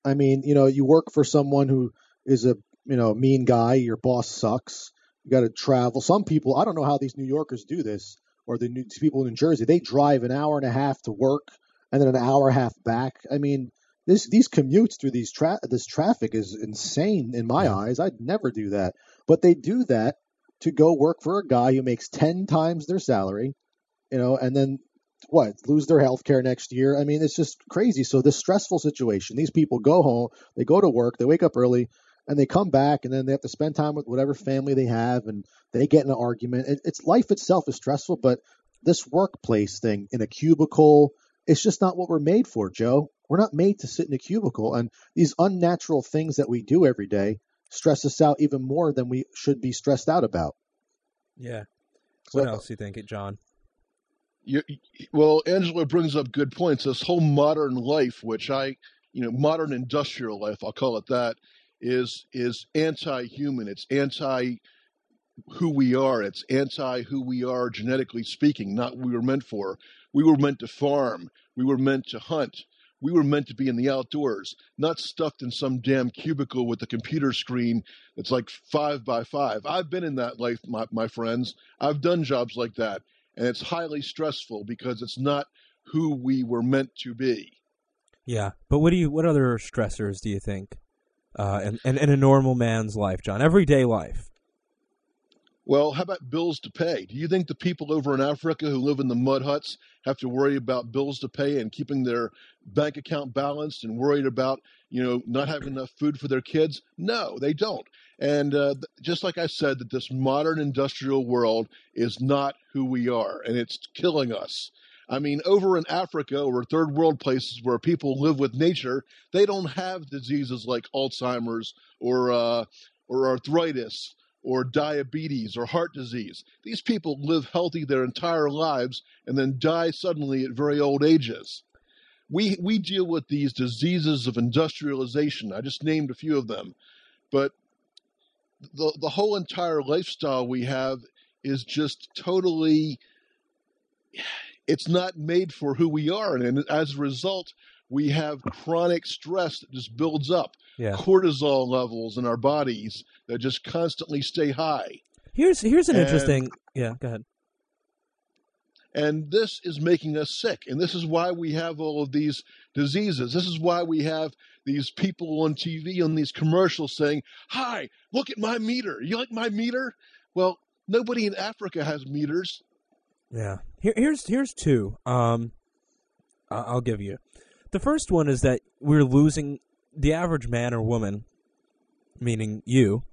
I mean, you know, you work for someone who is a you know mean guy. Your boss sucks. You got to travel. Some people, I don't know how these New Yorkers do this or the new, people in New Jersey, they drive an hour and a half to work and then an hour and a half back. I mean, this these commutes through these tra- this traffic is insane in my eyes. I'd never do that, but they do that to go work for a guy who makes ten times their salary, you know, and then what lose their health care next year. I mean, it's just crazy. So this stressful situation, these people go home, they go to work, they wake up early, and they come back and then they have to spend time with whatever family they have and they get in an argument. It, it's life itself is stressful, but this workplace thing in a cubicle, it's just not what we're made for, Joe. We're not made to sit in a cubicle, and these unnatural things that we do every day stress us out even more than we should be stressed out about. Yeah. What so, else do you think, it, John? You, well, Angelo brings up good points. This whole modern life, which I, you know, modern industrial life, I'll call it that, is is anti-human. It's anti who we are. It's anti who we are genetically speaking, not what we were meant for. We were meant to farm. We were meant to hunt. We were meant to be in the outdoors, not stuffed in some damn cubicle with a computer screen that's like five by five. I've been in that life, my, my friends. I've done jobs like that. And it's highly stressful because it's not who we were meant to be. Yeah. But what do you, what other stressors do you think uh, in, in a normal man's life, John, everyday life? Well, how about bills to pay? Do you think the people over in Africa who live in the mud huts have to worry about bills to pay and keeping their bank account balanced and worried about, you know, not having enough food for their kids? No, they don't. And uh, just like I said, that this modern industrial world is not who we are, and it's killing us. I mean, over in Africa or third world places where people live with nature, they don't have diseases like Alzheimer's or uh, or arthritis or diabetes or heart disease. These people live healthy their entire lives and then die suddenly at very old ages. We we deal with these diseases of industrialization. I just named a few of them, but the the whole entire lifestyle we have is just totally it's not made for who we are and as a result we have chronic stress that just builds up Yeah. cortisol levels in our bodies that just constantly stay high Here's here's an And- interesting. Yeah, go ahead. and this is making us sick and this is why we have all of these diseases this is why we have these people on tv on these commercials saying hi look at my meter you like my meter well nobody in africa has meters Yeah. Here, here's here's two. Um, I'll give you. The first one is that we're losing the average man or woman, meaning you.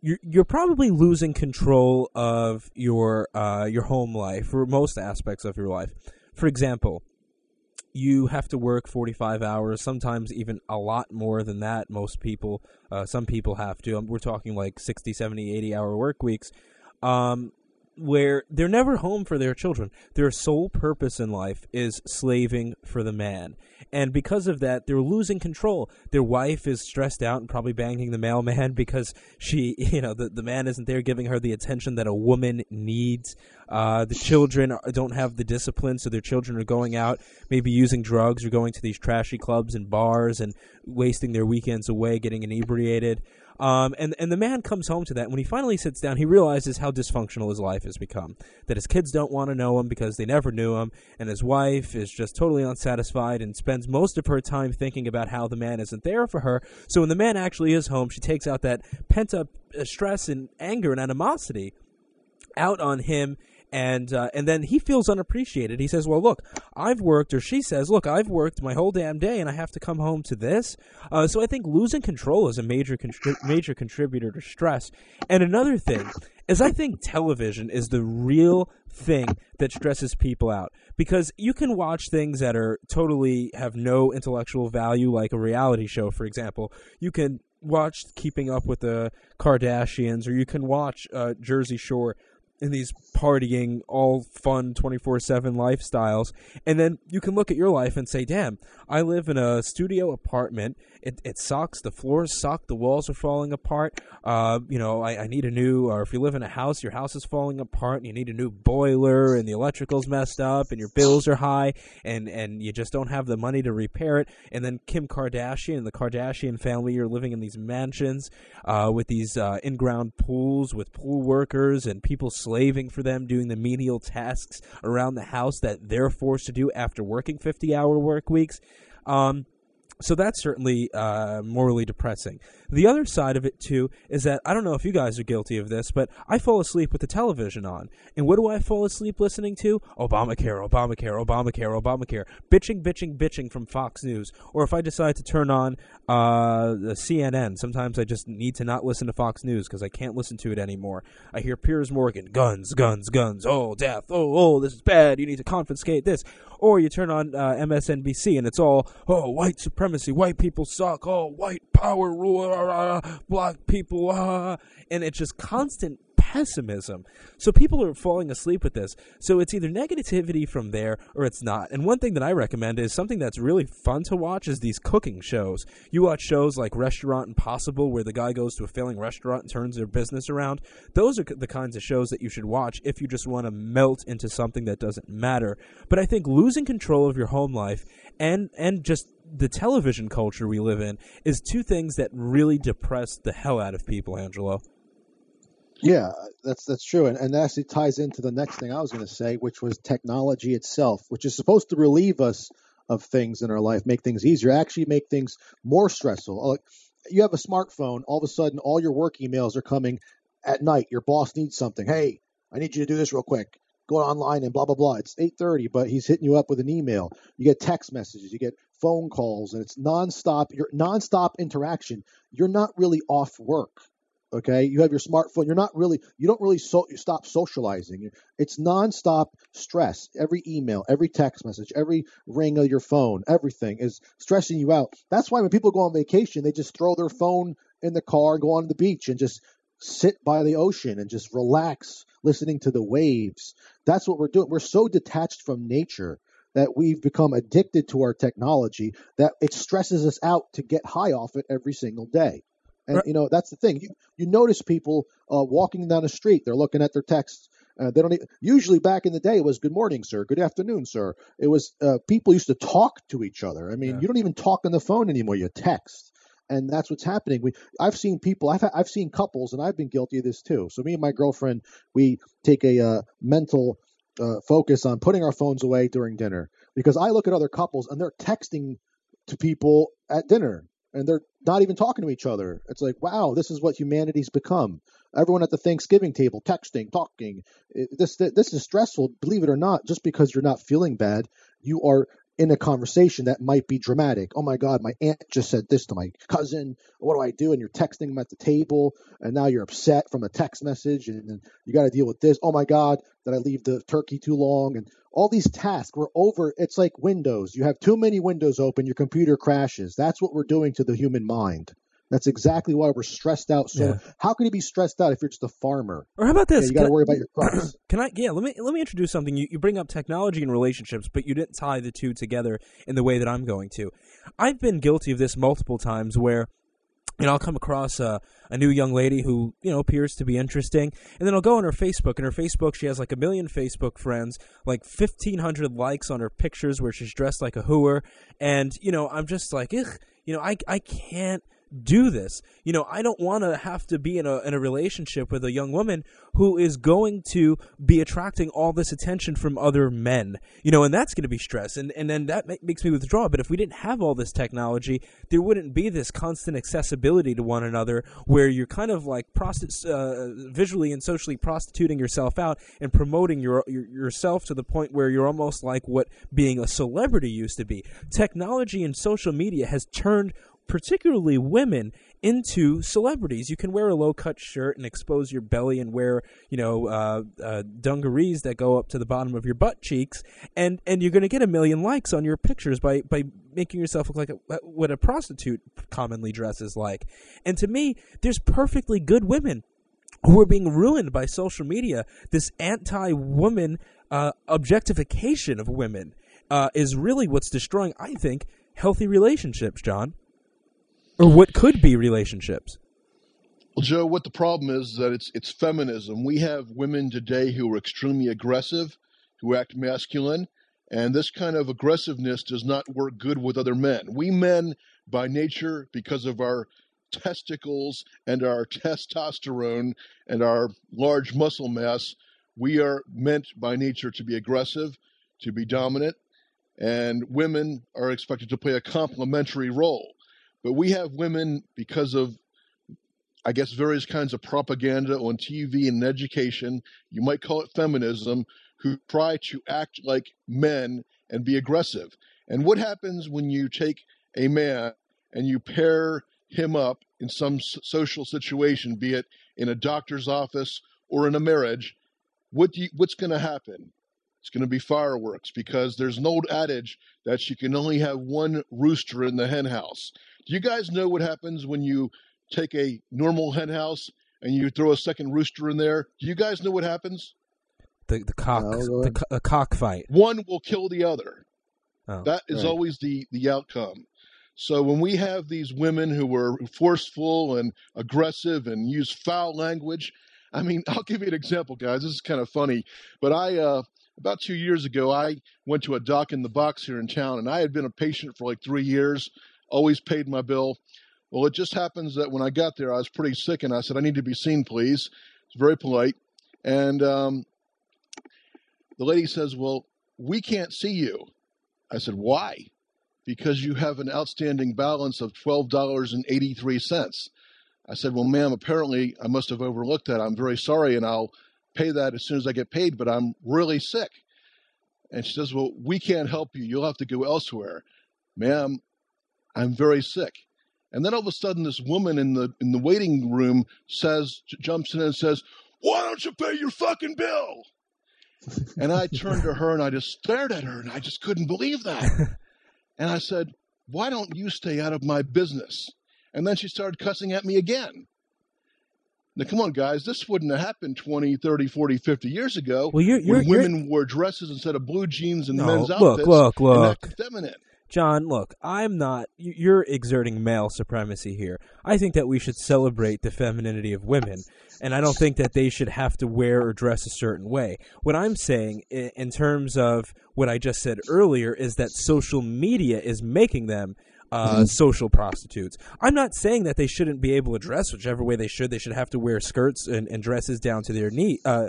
You're you're probably losing control of your uh your home life or most aspects of your life. For example, you have to work 45 hours, sometimes even a lot more than that. Most people, uh, some people have to. Um, We're talking like 60, 70, 80 hour work weeks. Um, where they're never home for their children. Their sole purpose in life is slaving for the man. And because of that, they're losing control. Their wife is stressed out and probably banging the mailman because she, you know, the, the man isn't there giving her the attention that a woman needs. Uh, the children don't have the discipline, so their children are going out, maybe using drugs or going to these trashy clubs and bars and wasting their weekends away getting inebriated. Um, and and the man comes home to that. And When he finally sits down, he realizes how dysfunctional his life has become. That his kids don't want to know him because they never knew him, and his wife is just totally unsatisfied and spends most of her time thinking about how the man isn't there for her. So when the man actually is home, she takes out that pent up uh, stress and anger and animosity out on him and uh, and then he feels unappreciated. He says, "Well, look, I've worked," or she says, "Look, I've worked my whole damn day, and I have to come home to this." Uh, so I think losing control is a major contri- major contributor to stress. And another thing is, I think television is the real thing that stresses people out because you can watch things that are totally have no intellectual value, like a reality show, for example. You can watch Keeping Up with the Kardashians, or you can watch uh, Jersey Shore in these partying, all fun 24 7 lifestyles. And then you can look at your life and say, damn, I live in a studio apartment. It, it sucks. The floors suck. The walls are falling apart. Uh, you know, I, I need a new, or if you live in a house, your house is falling apart and you need a new boiler and the electrical's messed up and your bills are high and, and you just don't have the money to repair it. And then Kim Kardashian and the Kardashian family are living in these mansions uh, with these uh, in ground pools with pool workers and people slaving for them doing the menial tasks around the house that they're forced to do after working 50 hour work weeks. Um, so that's certainly uh, morally depressing. The other side of it too is that I don't know if you guys are guilty of this, but I fall asleep with the television on, and what do I fall asleep listening to? Obamacare, Obamacare, Obamacare, Obamacare, bitching, bitching, bitching from Fox News. Or if I decide to turn on uh, the CNN, sometimes I just need to not listen to Fox News because I can't listen to it anymore. I hear Piers Morgan, guns, guns, guns, oh death, oh oh this is bad. You need to confiscate this. Or you turn on uh, MSNBC and it's all, oh, white supremacy, white people suck, oh, white power rule, ah, ah, ah, black people, ah, and it's just constant pessimism. So people are falling asleep with this. So it's either negativity from there or it's not. And one thing that I recommend is something that's really fun to watch is these cooking shows. You watch shows like Restaurant Impossible where the guy goes to a failing restaurant and turns their business around. Those are the kinds of shows that you should watch if you just want to melt into something that doesn't matter. But I think losing control of your home life and and just the television culture we live in is two things that really depress the hell out of people, Angelo. Yeah, that's that's true, and, and that actually ties into the next thing I was going to say, which was technology itself, which is supposed to relieve us of things in our life, make things easier, actually make things more stressful. Like you have a smartphone, all of a sudden, all your work emails are coming at night. Your boss needs something. Hey, I need you to do this real quick. Go online and blah blah blah. It's 8:30, but he's hitting you up with an email. You get text messages, you get phone calls, and it's nonstop. You're nonstop interaction. You're not really off work Okay, you have your smartphone. You're not really, you don't really so, you stop socializing. It's nonstop stress. Every email, every text message, every ring of your phone, everything is stressing you out. That's why when people go on vacation, they just throw their phone in the car, go on the beach, and just sit by the ocean and just relax, listening to the waves. That's what we're doing. We're so detached from nature that we've become addicted to our technology that it stresses us out to get high off it every single day. And Right. you know that's the thing. You, you notice people uh, walking down the street; they're looking at their texts. Uh, they don't even, usually back in the day it was good morning, sir, good afternoon, sir. It was uh, people used to talk to each other. I mean, Yeah. you don't even talk on the phone anymore; you text, and that's what's happening. We I've seen people, I've I've seen couples, and I've been guilty of this too. So me and my girlfriend, we take a uh, mental uh, focus on putting our phones away during dinner because I look at other couples and they're texting to people at dinner and they're not even talking to each other. It's like, wow, this is what humanity's become. Everyone at the Thanksgiving table texting, talking. This this is stressful. Believe it or not, just because you're not feeling bad, you are in a conversation that might be dramatic. Oh my God, my aunt just said this to my cousin. What do I do? And you're texting them at the table, and now you're upset from a text message, and, you got to deal with this. Oh my God, did I leave the turkey too long? And all these tasks, we're over. It's like Windows. You have too many windows open, your computer crashes. That's what we're doing to the human mind. That's exactly why we're stressed out. So Yeah. how can you be stressed out if you're just a farmer? Or how about Yeah, this? you got to worry about your crops. Can I? Yeah, let me let me introduce something. You you bring up technology and relationships, but you didn't tie the two together in the way that I'm going to. I've been guilty of this multiple times, where you know I'll come across a, a new young lady who you know appears to be interesting, and then I'll go on her Facebook, and her Facebook she has like a million Facebook friends, like fifteen hundred likes on her pictures where she's dressed like a hooer, and you know I'm just like, ugh, you know I I can't do this. You know, I don't want to have to be in a in a relationship with a young woman who is going to be attracting all this attention from other men. You know, and that's going to be stress, and and then that makes me withdraw. But if we didn't have all this technology, there wouldn't be this constant accessibility to one another, where you're kind of like uh, visually and socially prostituting yourself out and promoting your, your yourself to the point where you're almost like what being a celebrity used to be. Technology and social media has turned particularly women into celebrities. You can wear a low cut shirt and expose your belly and wear, you know, uh, uh, dungarees that go up to the bottom of your butt cheeks, and and you're going to get a million likes on your pictures by by making yourself look like a, what a prostitute commonly dresses like. And to me, there's perfectly good women who are being ruined by social media. This anti-woman uh, objectification of women uh, is really what's destroying, I think, healthy relationships, John, or what could be relationships. Well, Joe, what the problem is is that it's it's feminism. We have women today who are extremely aggressive, who act masculine, and this kind of aggressiveness does not work good with other men. We men, by nature, because of our testicles and our testosterone and our large muscle mass, we are meant by nature to be aggressive, to be dominant, and women are expected to play a complementary role. But we have women because of I guess, various kinds of propaganda on TV and education. You might call it feminism, who try to act like men and be aggressive. And what happens when you take a man and you pair him up in some social situation, be it in a doctor's office or in a marriage? What you, what's going to happen? It's going to be fireworks because there's an old adage that you can only have one rooster in the hen house. Do you guys know what happens when you take a normal hen house and you throw a second rooster in there? Do you guys know what happens? The the cock No, go the, a cockfight. One will kill the other. Oh. That is Right. always the the outcome. So when we have these women who are forceful and aggressive and use foul language, I mean, I'll give you an example, guys. This is kind of funny, but I uh, about two years ago, I went to a doc in the box here in town, and I had been a patient for like three years, always paid my bill. Well, it just happens that when I got there, I was pretty sick, and I said, "I need to be seen, please." It's very polite, and um, the lady says, "Well, we can't see you." I said, "Why?" Because you have an outstanding balance of twelve dollars and eighty-three cents. I said, "Well, ma'am, apparently I must have overlooked that. I'm very sorry, and I'll pay that as soon as I get paid. But I'm really sick." And she says, "Well, we can't help you. You'll have to go elsewhere, ma'am. I'm very sick." And then all of a sudden, this woman in the in the waiting room says, jumps in and says, "Why don't you pay your fucking bill?" and I turned to her and I just stared at her and I just couldn't believe that. and I said, "Why don't you stay out of my business?" And then she started cussing at me again. Now, come on, guys. This wouldn't have happened 20, 30, 40, 50 years ago Well, you're, you're, when you're women wore dresses instead of blue jeans and No, men's outfits. look, look, look. feminine. John, look, I'm not. you- You're exerting male supremacy here. I think that we should celebrate the femininity of women, and I don't think that they should have to wear or dress a certain way. What I'm saying, in terms of what I just said earlier, is that social media is making them. Uh, social prostitutes. I'm not saying that they shouldn't be able to dress whichever way they should. They should have to wear skirts and, and dresses down to their knee, uh,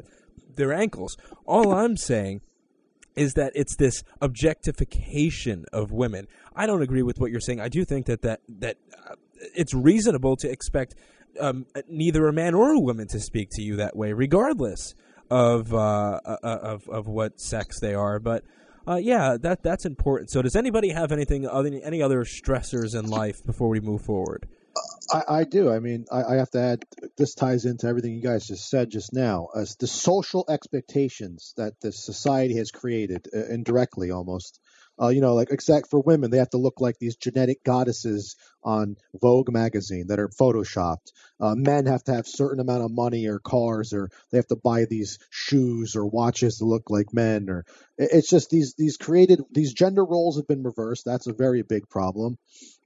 their ankles. All I'm saying is that it's this objectification of women. I don't agree with what you're saying. I do think that that that uh, it's reasonable to expect um, neither a man or a woman to speak to you that way, regardless of uh, uh, of of what sex they are. But uh, yeah, that that's important. So, does anybody have anything other any other stressors in life before we move forward? I, I do. I mean, I, I have to add. This ties into everything you guys just said just now. As the social expectations that the society has created, uh, indirectly almost. Uh, you know, like exact for women, they have to look like these genetic goddesses on Vogue magazine that are photoshopped. Uh, men have to have certain amount of money or cars, or they have to buy these shoes or watches to look like men. Or it's just these these created these gender roles have been reversed. That's a very big problem.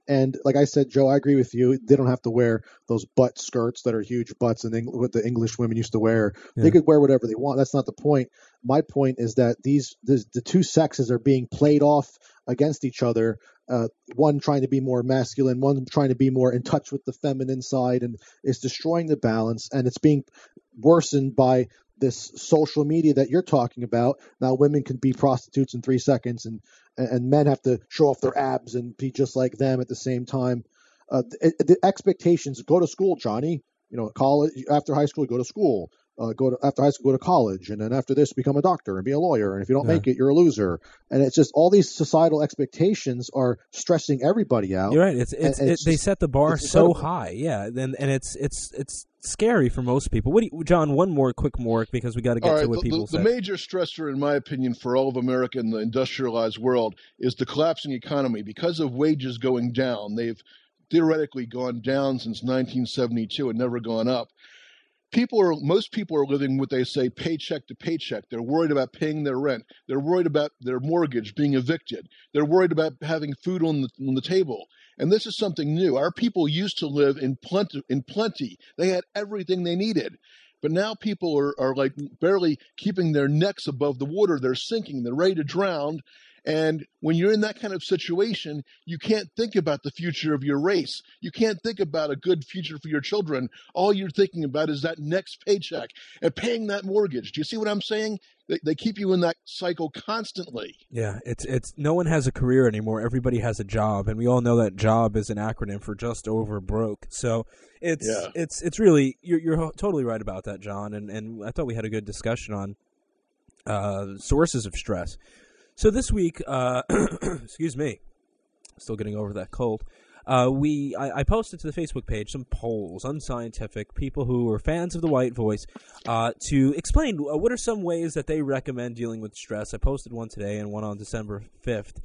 And like I said, Joe, I agree with you. They don't have to wear those butt skirts that are huge butts and what the English women used to wear. Yeah. They could wear whatever they want. That's not the point. My point is that these this, the two sexes are being played off against each other. Uh, one trying to be more masculine, one trying to be more in touch with the feminine side, and it's destroying the balance. And it's being worsened by this social media that you're talking about. Now women can be prostitutes in three seconds, and and men have to show off their abs and be just like them at the same time. Uh, the, the expectations: go to school, Johnny. You know, college after high school, go to school. Uh, go to after high school, go to college, and then after this, become a doctor and be a lawyer. And if you don't Yeah. make it, you're a loser. And it's just all these societal expectations are stressing everybody out. You're right. It's it's, and it, it's they just- set the bar so incredible. high. Yeah, and and it's it's it's scary for most people. What do you, John? One more quick more because we got to get All to what the, people the, say. the major stressor, in my opinion, for all of America and the industrialized world is the collapsing economy. Because of wages going down, they've theoretically gone down since 1972 and never gone up. People are most people are living what they say paycheck to paycheck. They're worried about paying their rent. They're worried about their mortgage being evicted. They're worried about having food on the on the table. And this is something new. Our people used to live in plenty. In plenty, they had everything they needed. But now people are, are like barely keeping their necks above the water. They're sinking. They're ready to drown. And when you're in that kind of situation, you can't think about the future of your race. You can't think about a good future for your children. All you're thinking about is that next paycheck and paying that mortgage. Do you see what I'm saying? They, they keep you in that cycle constantly. Yeah, it's it's no one has a career anymore. Everybody has a job, and we all know that job is an acronym for just over broke. So it's Yeah. it's it's really you're you're totally right about that, John. And and I thought we had a good discussion on uh, sources of stress. So this week, uh, excuse me, still getting over that cold. Uh, we I, I posted to the Facebook page some polls, unscientific people who are fans of the White Voice, uh, to explain uh, what are some ways that they recommend dealing with stress. I posted one today and one on December fifth.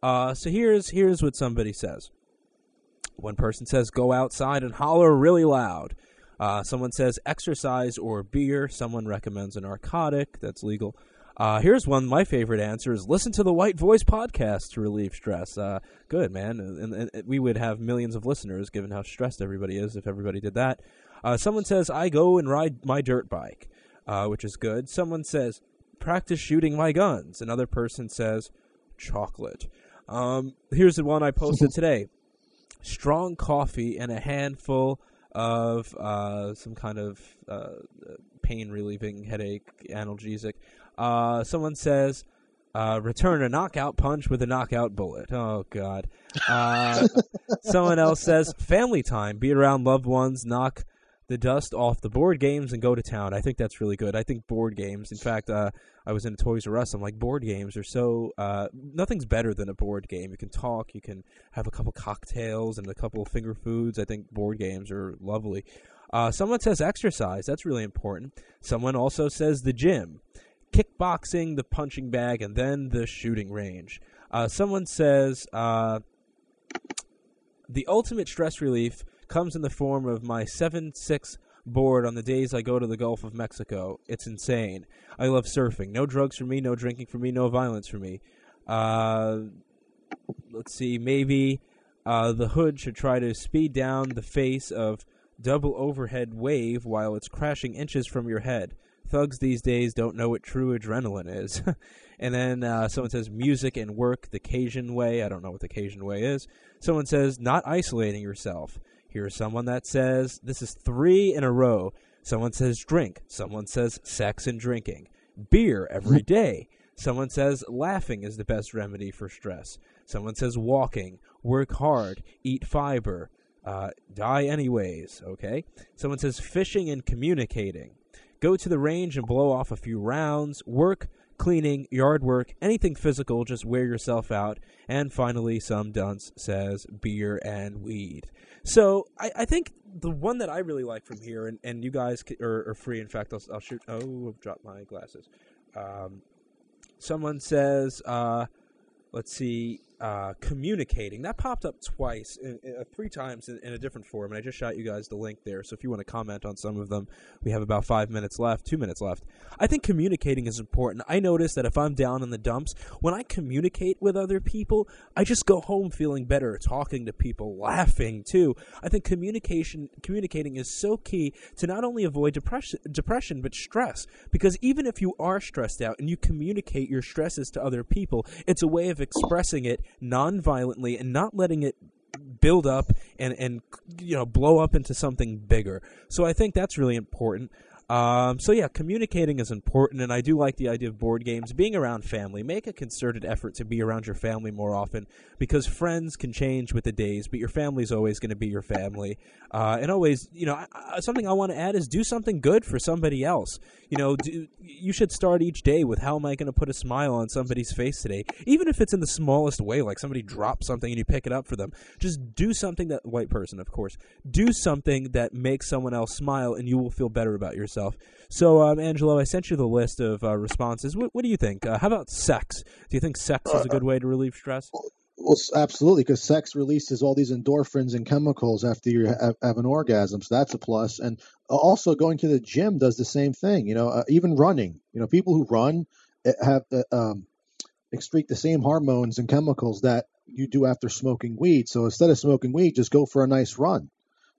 Uh, so here's here's what somebody says. One person says go outside and holler really loud. Uh, someone says exercise or beer. Someone recommends a narcotic that's legal. Uh, here's one. My favorite answer is listen to the White Voice podcast to relieve stress. Uh, good man, and, and, and we would have millions of listeners given how stressed everybody is if everybody did that. Uh, someone says I go and ride my dirt bike, uh, which is good. Someone says practice shooting my guns. Another person says chocolate. Um, here's the one I posted today: strong coffee and a handful of uh, some kind of uh, pain relieving headache analgesic. Uh, someone says, uh, return a knockout punch with a knockout bullet. Oh, God. Uh, someone else says, family time. Be around loved ones. Knock the dust off the board games and go to town. I think that's really good. I think board games. In fact, uh, I was in a Toys R Us. I'm like, board games are so. Uh, nothing's better than a board game. You can talk. You can have a couple cocktails and a couple finger foods. I think board games are lovely. Uh, someone says exercise. That's really important. Someone also says the gym, kickboxing, the punching bag, and then the shooting range. Uh, someone says uh, the ultimate stress relief comes in the form of my 7-6 board on the days I go to the Gulf of Mexico. It's insane. I love surfing. No drugs for me, no drinking for me, no violence for me. Uh, let's see, maybe uh, the hood should try to speed down the face of double overhead wave while it's crashing inches from your head. Thugs these days don't know what true adrenaline is. and then uh, someone says music and work the Cajun way. I don't know what the Cajun way is. Someone says not isolating yourself. Here's someone that says this is three in a row. Someone says drink. Someone says sex and drinking. Beer every day. Someone says laughing is the best remedy for stress. Someone says walking, work hard, eat fiber, uh, die anyways, okay? Someone says fishing and communicating. Go to the range and blow off a few rounds. Work, cleaning, yard work, anything physical, just wear yourself out. And finally, some dunce says beer and weed. So I, I think the one that I really like from here, and, and you guys are, are free. In fact, I'll, I'll shoot. Oh, I've dropped my glasses. Um, someone says, uh, let's see, uh, communicating. That popped up twice, in, in, uh, three times in, in, a different forum, and I just shot you guys the link there. So if you want to comment on some of them, we have about five minutes left, two minutes left. I think communicating is important. I notice that if I'm down in the dumps, when I communicate with other people, I just go home feeling better, talking to people, laughing too. I think communication, communicating is so key to not only avoid depression, depression but stress. Because even if you are stressed out and you communicate your stresses to other people, it's a way of expressing it non-violently and not letting it build up and and you know blow up into something bigger. So I think that's really important. Um, so yeah, communicating is important, and I do like the idea of board games. Being around family, make a concerted effort to be around your family more often, because friends can change with the days, but your family is always going to be your family. Uh, and always, you know, I, I, something I want to add is do something good for somebody else. You know, do, you should start each day with how am I going to put a smile on somebody's face today, even if it's in the smallest way, like somebody drops something and you pick it up for them. Just do something that white person, of course, do something that makes someone else smile, and you will feel better about yourself yourself. So, um, Angelo, I sent you the list of uh, responses. What, what, do you think? Uh, how about sex? Do you think sex is a good way to relieve stress? Well, absolutely, because sex releases all these endorphins and chemicals after you have, have, an orgasm, so that's a plus. And also, going to the gym does the same thing. You know, uh, even running. You know, people who run eh, have the, um, excrete the same hormones and chemicals that you do after smoking weed. So instead of smoking weed, just go for a nice run.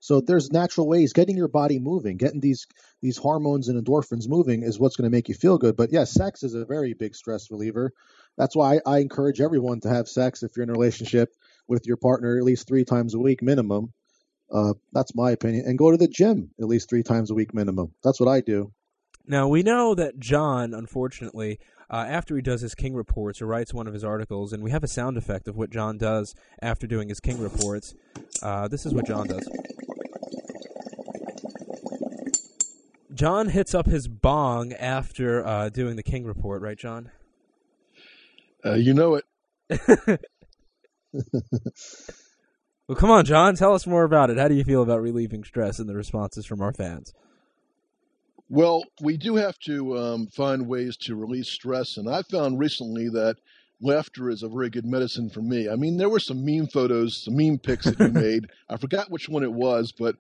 So there's natural ways getting your body moving, getting these these hormones and endorphins moving is what's going to make you feel good. But yes, yeah, sex is a very big stress reliever. That's why I, I encourage everyone to have sex if you're in a relationship with your partner at least three times a week minimum. Uh, that's my opinion. And go to the gym at least three times a week minimum. That's what I do. Now we know that John, unfortunately, uh, after he does his King reports or writes one of his articles, and we have a sound effect of what John does after doing his King reports. Uh, this is what John does. John hits up his bong after uh, doing the King report, right, John? Uh, you know it. well, come on, John. Tell us more about it. How do you feel about relieving stress and the responses from our fans? Well, we do have to um, find ways to release stress, and I found recently that laughter is a very good medicine for me. I mean, there were some meme photos, some meme pics that you made. I forgot which one it was, but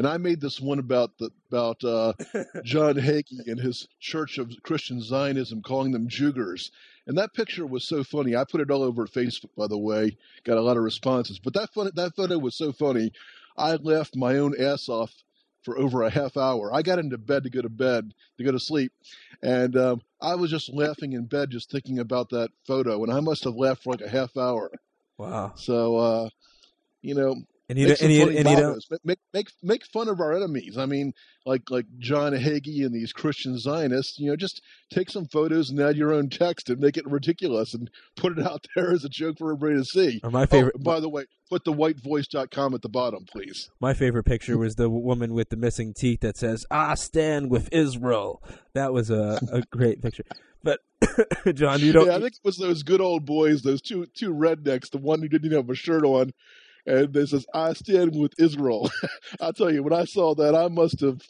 and I made this one about the about uh, John Hagee and his Church of Christian Zionism, calling them Jugers. And that picture was so funny. I put it all over Facebook, by the way. Got a lot of responses. But that fun, that photo was so funny. I laughed my own ass off for over a half hour. I got into bed to go to bed to go to sleep, and um, I was just laughing in bed just thinking about that photo. And I must have laughed for like a half hour. Wow. So, uh, you know, And you and you and you don't make make make fun of our enemies. I mean, like like John Hagee and these Christian Zionists. You know, just take some photos and add your own text and make it ridiculous and put it out there as a joke for everybody to see. or my favorite Oh, by the way, put the whitevoice.com at the bottom, please. my favorite picture was the woman with the missing teeth that says "I stand with Israel." That was a, a great picture. But John, you don't yeah, I think it was those good old boys, those two two rednecks, the one who didn't have a shirt on, and they says, "I stand with Israel." I tell you, when I saw that, I must have,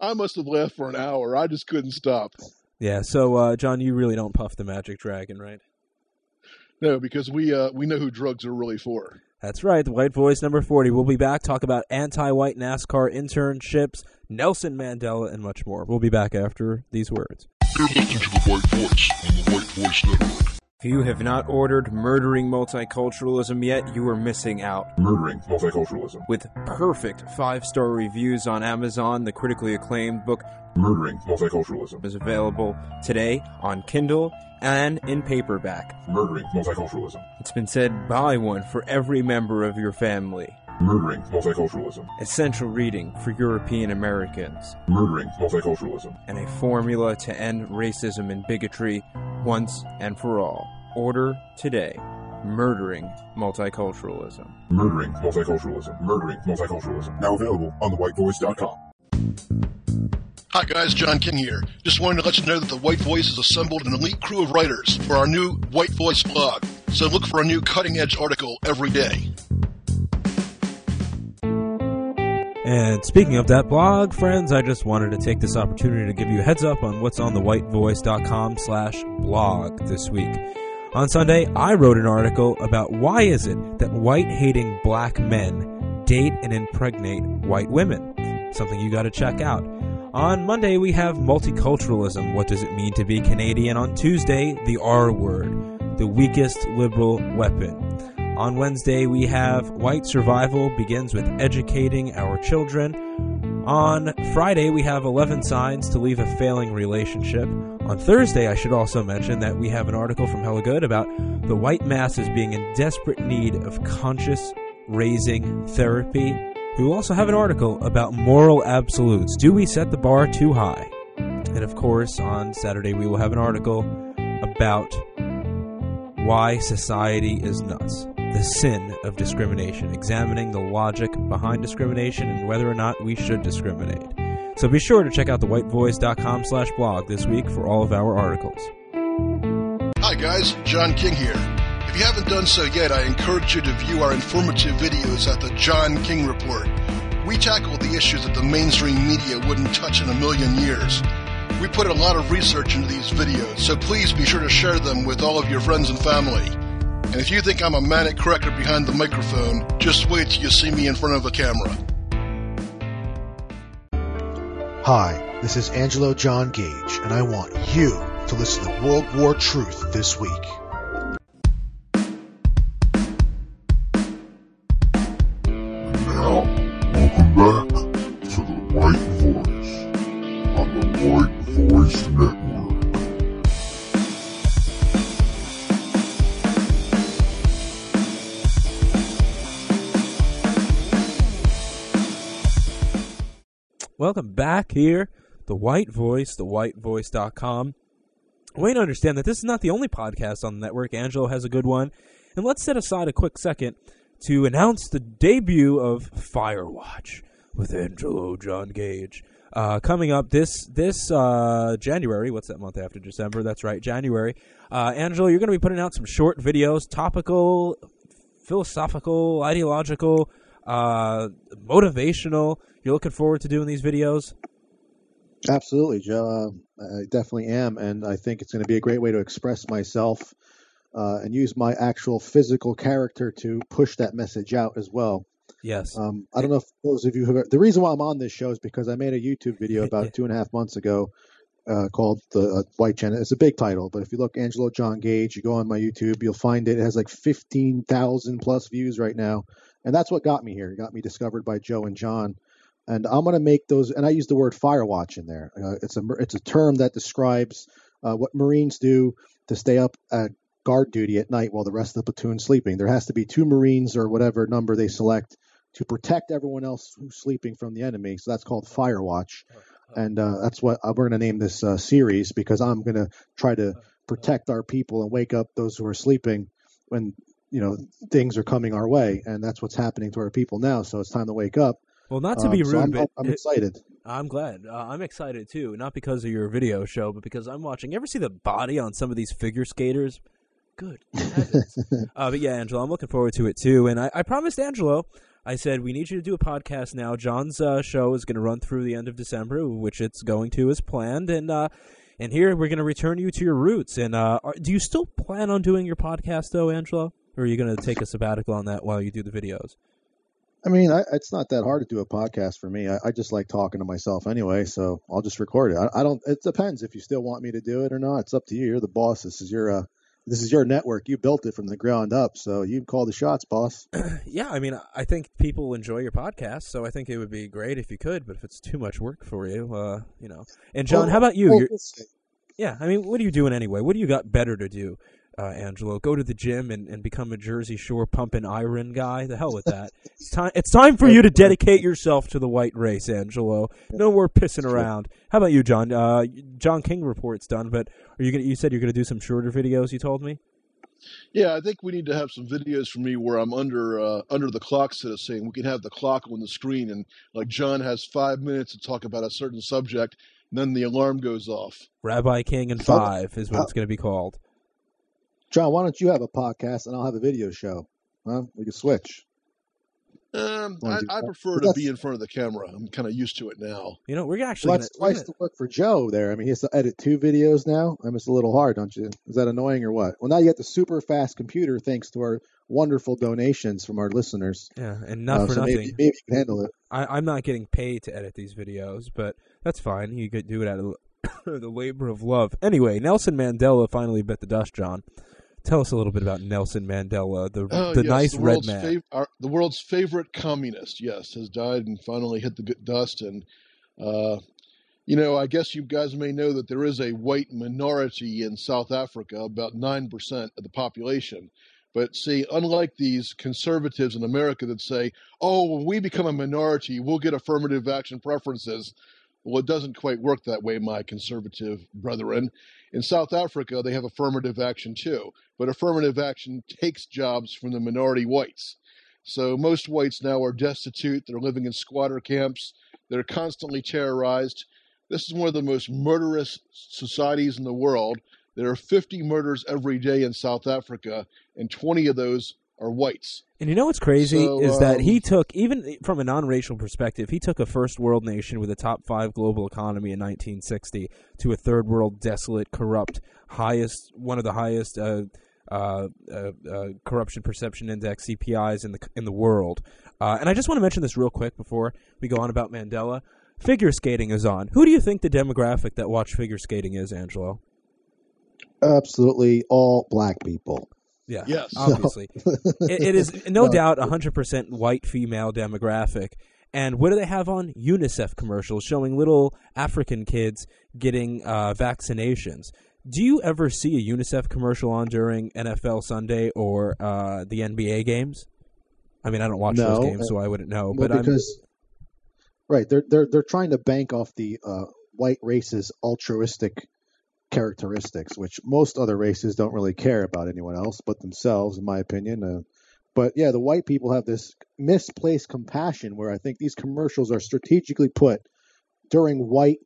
I must have laughed for an hour. I just couldn't stop. Yeah, so uh, John, you really don't puff the magic dragon, right? No, because we uh, we know who drugs are really for. That's right, the White Voice number 40. We'll be back, talk about anti-white NASCAR internships, Nelson Mandela, and much more. We'll be back after these words. You're listening to the White Voice on the White Voice Network. If you have not ordered Murdering Multiculturalism yet, you are missing out. Murdering multiculturalism. With perfect five-star reviews on Amazon, the critically acclaimed book Murdering multiculturalism. is available today on Kindle and in paperback. Murdering multiculturalism. It's been said buy one for every member of your family. Murdering multiculturalism. Essential reading for European Americans. Murdering multiculturalism. and a formula to end racism and bigotry once and for all. Order today. Murdering Multiculturalism. Murdering multiculturalism. Murdering multiculturalism. Now available on thewhitevoice.com. Hi guys, John King here. Just wanted to let you know that the White Voice has assembled an elite crew of writers for our new White Voice blog. So look for a new cutting edge article every day. And speaking of that blog, friends, I just wanted to take this opportunity to give you a heads up on what's on the whitevoice.com slash blog this week. On Sunday, I wrote an article about why is it that white-hating black men date and impregnate white women. Something you gotta check out. On Monday, we have multiculturalism. What does it mean to be Canadian? On Tuesday, the R word, the weakest liberal weapon. On Wednesday, we have White Survival begins with educating our children. On Friday, we have 11 signs to leave a failing relationship. On Thursday, I should also mention that we have an article from Hella Good about the white masses being in desperate need of conscious raising therapy. We will also have an article about moral absolutes. Do we set the bar too high? And of course, on Saturday, we will have an article about why society is nuts. The sin of discrimination, examining the logic behind discrimination and whether or not we should discriminate. So be sure to check out the whitevoice.com slash blog this week for all of our articles. Hi guys, John King here. If you haven't done so yet, I encourage you to view our informative videos at the John King Report. We tackle the issues that the mainstream media wouldn't touch in a million years. We put a lot of research into these videos, so please be sure to share them with all of your friends and family. And if you think I'm a manic corrector behind the microphone, just wait till you see me in front of a camera. Hi, this is Angelo John Gage, and I want you to listen to World War Truth this week. Back here, the White Voice, the whitevoice.com. I to understand that this is not the only podcast on the network. Angelo has a good one. And let's set aside a quick second to announce the debut of Firewatch with Angelo John Gage. Uh, coming up this this uh, January, what's that month after December? That's right, January. Uh, Angelo, you're going to be putting out some short videos, topical, philosophical, ideological, uh, motivational. You're looking forward to doing these videos. Absolutely, Joe. Uh, I definitely am, and I think it's going to be a great way to express myself uh, and use my actual physical character to push that message out as well. Yes. Um, I don't know if those of you who the reason why I'm on this show is because I made a YouTube video about two and a half months ago uh, called the uh, White Channel. It's a big title, but if you look Angelo John Gage, you go on my YouTube, you'll find it. It has like 15,000 plus views right now, and that's what got me here. It got me discovered by Joe and John, and I'm going to make those. And I use the word Firewatch in there. Uh, it's a it's a term that describes uh, what Marines do to stay up at guard duty at night while the rest of the platoon's sleeping. There has to be two Marines or whatever number they select to protect everyone else who's sleeping from the enemy. So that's called Fire Watch, and uh, that's what uh, we're going to name this uh, series because I'm going to try to protect our people and wake up those who are sleeping when you know things are coming our way, and that's what's happening to our people now. So it's time to wake up. Well, not to Um, be so rude, I'm, but I'm it- excited. I'm glad. Uh, I'm excited too, not because of your video show, but because I'm watching. You ever see the body on some of these figure skaters? Good uh, but yeah, Angelo, I'm looking forward to it too. And I, I promised Angelo, I said we need you to do a podcast now. John's uh, show is going to run through the end of December, which it's going to as planned, and uh, and here we're going to return you to your roots. And uh, are, do you still plan on doing your podcast though, Angelo? Or are you going to take a sabbatical on that while you do the videos? I mean, I, it's not that hard to do a podcast for me. I, I just like talking to myself anyway, so I'll just record it. I, I don't. It depends if you still want me to do it or not. It's up to you. You're the boss. This is your uh, this is your network. You built it from the ground up, so you call the shots, boss. Yeah, I mean, I think people enjoy your podcast, so I think it would be great if you could. But if it's too much work for you, uh, you know. And John, Well, how about you? well, You're, we'll see. yeah, I mean, what are you doing anyway? What do you got better to do, uh, Angelo? Go to the gym and, and become a Jersey Shore pumping iron guy? The hell with that! it's time. It's time for you to dedicate yourself to the white race, Angelo. No more pissing around. How about you, John? Uh, John King report's done, but are you gonna? You said you're gonna do some shorter videos. You told me. Yeah, I think we need to have some videos for me where I'm under uh, under the clock, so to say. We can have the clock on the screen, and like John has five minutes to talk about a certain subject, and then the alarm goes off. Rabbi King and Five is what it's going to be called. John, why don't you have a podcast and I'll have a video show? Huh? We can switch. Um, I, I prefer to be in front of the camera. I'm kind of used to it now. You know, we're actually Well, gonna, twice the work for Joe there. I mean, he has to edit two videos now. I mean, it's a little hard, don't you? Is that annoying or what? Well, now you got the super fast computer thanks to our wonderful donations from our listeners. yeah, and not Uh, for so nothing. maybe, maybe you can handle it. I, I'm not getting paid to edit these videos, but that's fine. You could do it out of the labor of love. Anyway, Nelson Mandela finally bit the dust. John, tell us a little bit about Nelson Mandela, the Oh, the yes, nice the red man. fav- our, the world's favorite communist, yes, has died and finally hit the dust. And, uh, you know, I guess you guys may know that there is a white minority in South Africa, about 9% of the population. But see, unlike these conservatives in America that say, oh, when we become a minority, we'll get affirmative action preferences. Well, it doesn't quite work that way, my conservative brethren. In South Africa, they have affirmative action too but affirmative action takes jobs from the minority whites. So most whites now are destitute, they're living in squatter camps, they're constantly terrorized. This is one of the most murderous societies in the world. There are 50 murders every day in South Africa, and 20 of those are whites. And you know what's crazy So, is that he um, took, even from a non-racial perspective, he took a first world nation with a top five global economy in 1960 to a third world desolate, corrupt, highest, one of the highest uh, uh, uh, uh, corruption perception index (CPIs) in the in the world. Uh, and I just want to mention this real quick before we go on about Mandela. Figure skating is on. Who do you think the demographic that watch figure skating is, Angelo? Absolutely all black people. Yeah, Yes. obviously. it, it is no No. doubt a hundred percent white female demographic. And what do they have on UNICEF commercials showing little African kids getting uh, vaccinations? Do you ever see a UNICEF commercial on during NFL Sunday or uh, the NBA games? I mean, I don't watch those No, games, so I wouldn't know. Well, But I'm, because right, they're they're they're trying to bank off the uh, white race's altruistic characteristics, which most other races don't really care about anyone else but themselves, in my opinion. Uh, but yeah, the white people have this misplaced compassion where I think these commercials are strategically put during white,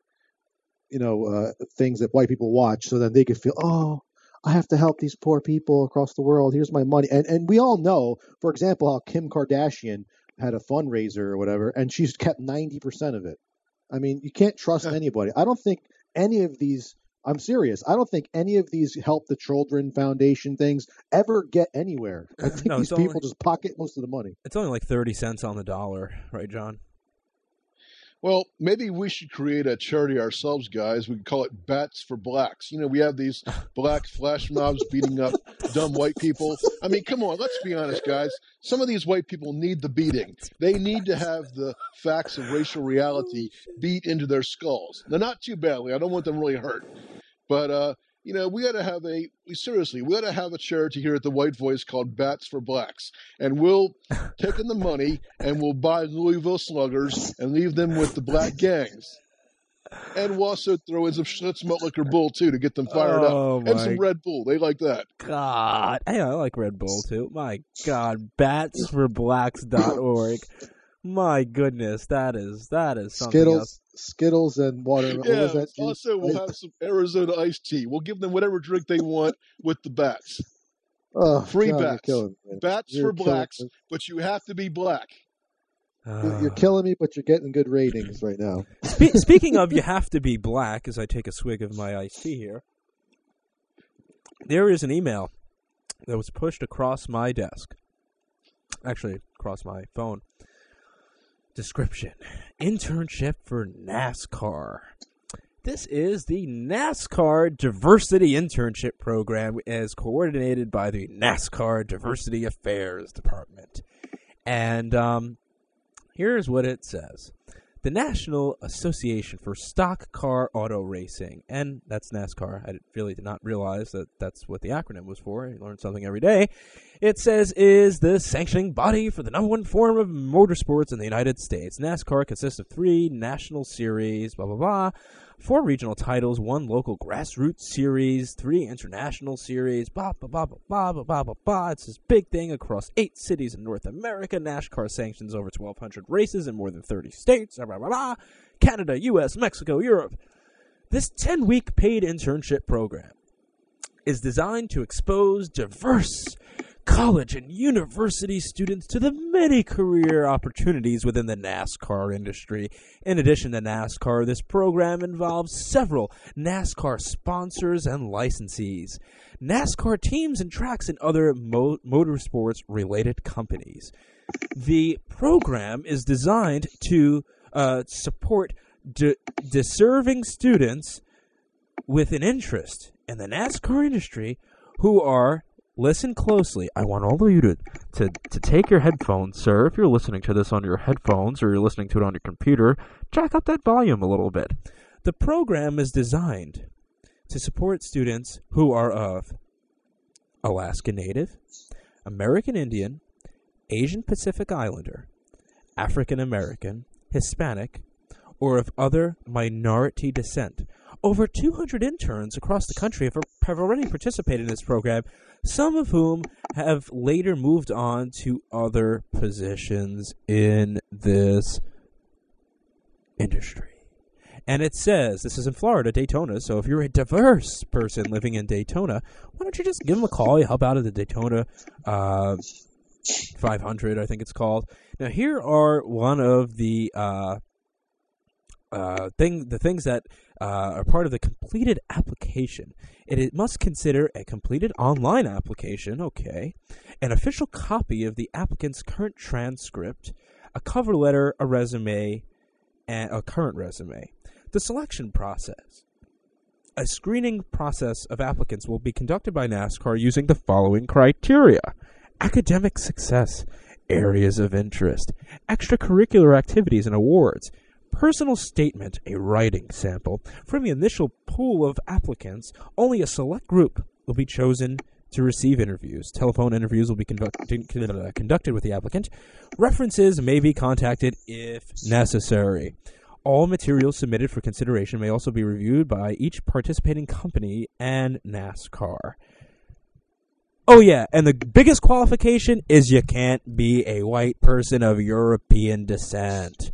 you know, uh, things that white people watch, so that they can feel, oh, I have to help these poor people across the world. Here's my money, and and we all know, for example, how Kim Kardashian had a fundraiser or whatever, and she's kept ninety percent of it. I mean, you can't trust anybody. I don't think any of these. I'm serious. I don't think any of these help the children foundation things ever get anywhere. I think No, these people only- just pocket most of the money. it's only like thirty cents on the dollar, right, John? Well, maybe we should create a charity ourselves, guys. We could call it Bats for Blacks. You know, we have these black flash mobs beating up dumb white people. I mean, come on, let's be honest, guys. Some of these white people need the beating. They need to have the facts of racial reality beat into their skulls. Now, not too badly. I don't want them really hurt. But uh, you know, we got to have a we, seriously, we got to have a charity here at the White Voice called Bats for Blacks, and we'll take in the money and we'll buy Louisville Sluggers and leave them with the black gangs. And we'll also throw in some Schlitz Liquor Bull too to get them fired Oh, up, and some Red Bull. They like that. God, hey, I like Red Bull too. My God, batsforblacks.org. My goodness, that is that is something Skittles, else. Skittles, and water. Yeah. was that? Also, we'll have some Arizona iced tea. We'll give them whatever drink they want with the bats. oh, free John, you're bats. killing. Bats You're for blacks, me. but you have to be black. You're, you're Ah. killing me, but you're getting good ratings right now. Spe- speaking of, you have to be black. As I take a swig of my iced tea here, there is an email that was pushed across my desk. Actually, across my phone. Description: Internship for NASCAR. This is the NASCAR Diversity Internship Program, as coordinated by the NASCAR Diversity Affairs Department. And um, here's what it says the National Association for Stock Car Auto Racing, and that's NASCAR. I really did not realize that that's what the acronym was for. You learn something every day. It says is the sanctioning body for the number one form of motorsports in the United States. NASCAR consists of three national series, blah blah blah, four regional titles, one local grassroots series, three international series, blah blah blah blah blah blah blah blah. blah. It's this big thing across eight cities in North America. NASCAR sanctions over 1,200 races in more than 30 states. Blah, blah, blah, blah. Canada, U.S., Mexico, Europe. This 10-week paid internship program is designed to expose diverse college and university students to the many career opportunities within the NASCAR industry. In addition to NASCAR, this program involves several NASCAR sponsors and licensees, NASCAR teams and tracks, and other mo- motorsports related companies. The program is designed to uh, support de- deserving students with an interest in the NASCAR industry who are listen closely. I want all of you to, to to take your headphones, sir. If you're listening to this on your headphones or you're listening to it on your computer, jack up that volume a little bit. The program is designed to support students who are of Alaska Native, American Indian, Asian Pacific Islander, African American, Hispanic, or of other minority descent. Over 200 interns across the country have, have already participated in this program, some of whom have later moved on to other positions in this industry. And it says, this is in Florida, Daytona, so if you're a diverse person living in Daytona, why don't you just give them a call? You help out at the Daytona uh, 500, I think it's called. Now, here are one of the uh, uh, thing, the things that uh, are part of the completed application. It, it must consider a completed online application, okay, an official copy of the applicant's current transcript, a cover letter, a resume, and a current resume. The selection process. A screening process of applicants will be conducted by NASCAR using the following criteria academic success, areas of interest, extracurricular activities and awards, personal statement, a writing sample. From the initial pool of applicants, only a select group will be chosen to receive interviews. Telephone interviews will be conducted, uh, conducted with the applicant. References may be contacted if necessary. All materials submitted for consideration may also be reviewed by each participating company and NASCAR. Oh yeah, and the biggest qualification is you can't be a white person of European descent.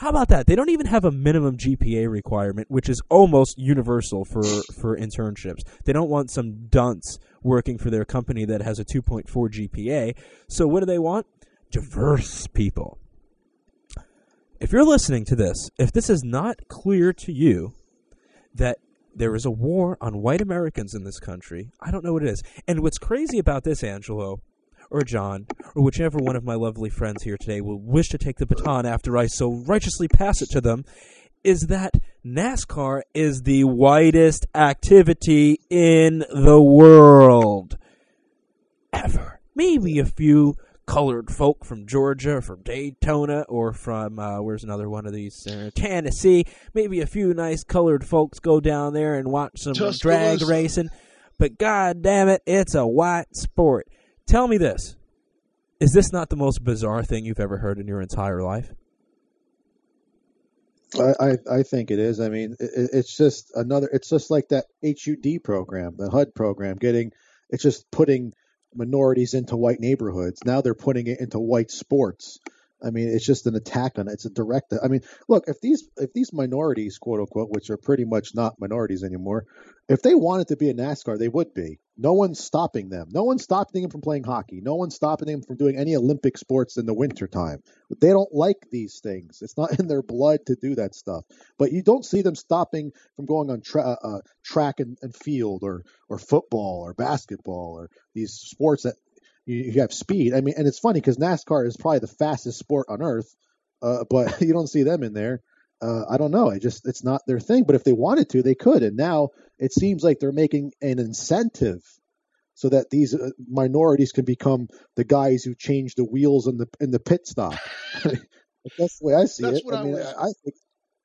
How about that? They don't even have a minimum GPA requirement, which is almost universal for, for internships. They don't want some dunce working for their company that has a 2.4 GPA. So what do they want? Diverse people. If you're listening to this, if this is not clear to you that there is a war on white Americans in this country, I don't know what it is. And what's crazy about this, Angelo, or John, or whichever one of my lovely friends here today will wish to take the baton after I so righteously pass it to them, is that NASCAR is the whitest activity in the world. Ever. Maybe a few colored folk from Georgia, or from Daytona, or from uh, where's another one of these? Uh, Tennessee. Maybe a few nice colored folks go down there and watch some drag racing. But god damn it, it's a white sport. Tell me this: Is this not the most bizarre thing you've ever heard in your entire life? I, I, I think it is. I mean, it, it's just another. It's just like that HUD program, the HUD program, getting. It's just putting minorities into white neighborhoods. Now they're putting it into white sports. I mean, it's just an attack on it. It's a direct. I mean, look, if these if these minorities, quote unquote, which are pretty much not minorities anymore, if they wanted to be a NASCAR, they would be. No one's stopping them. No one's stopping them from playing hockey. No one's stopping them from doing any Olympic sports in the wintertime. They don't like these things. It's not in their blood to do that stuff. But you don't see them stopping from going on tra- uh, track and, and field or or football or basketball or these sports that you, you have speed. I mean, and it's funny because NASCAR is probably the fastest sport on earth, uh, but you don't see them in there. Uh, I don't know. I just it's not their thing. But if they wanted to, they could. And now it seems like they're making an incentive so that these uh, minorities can become the guys who change the wheels in the in the pit stop. That's the way I see That's it. what I I mean, was- I think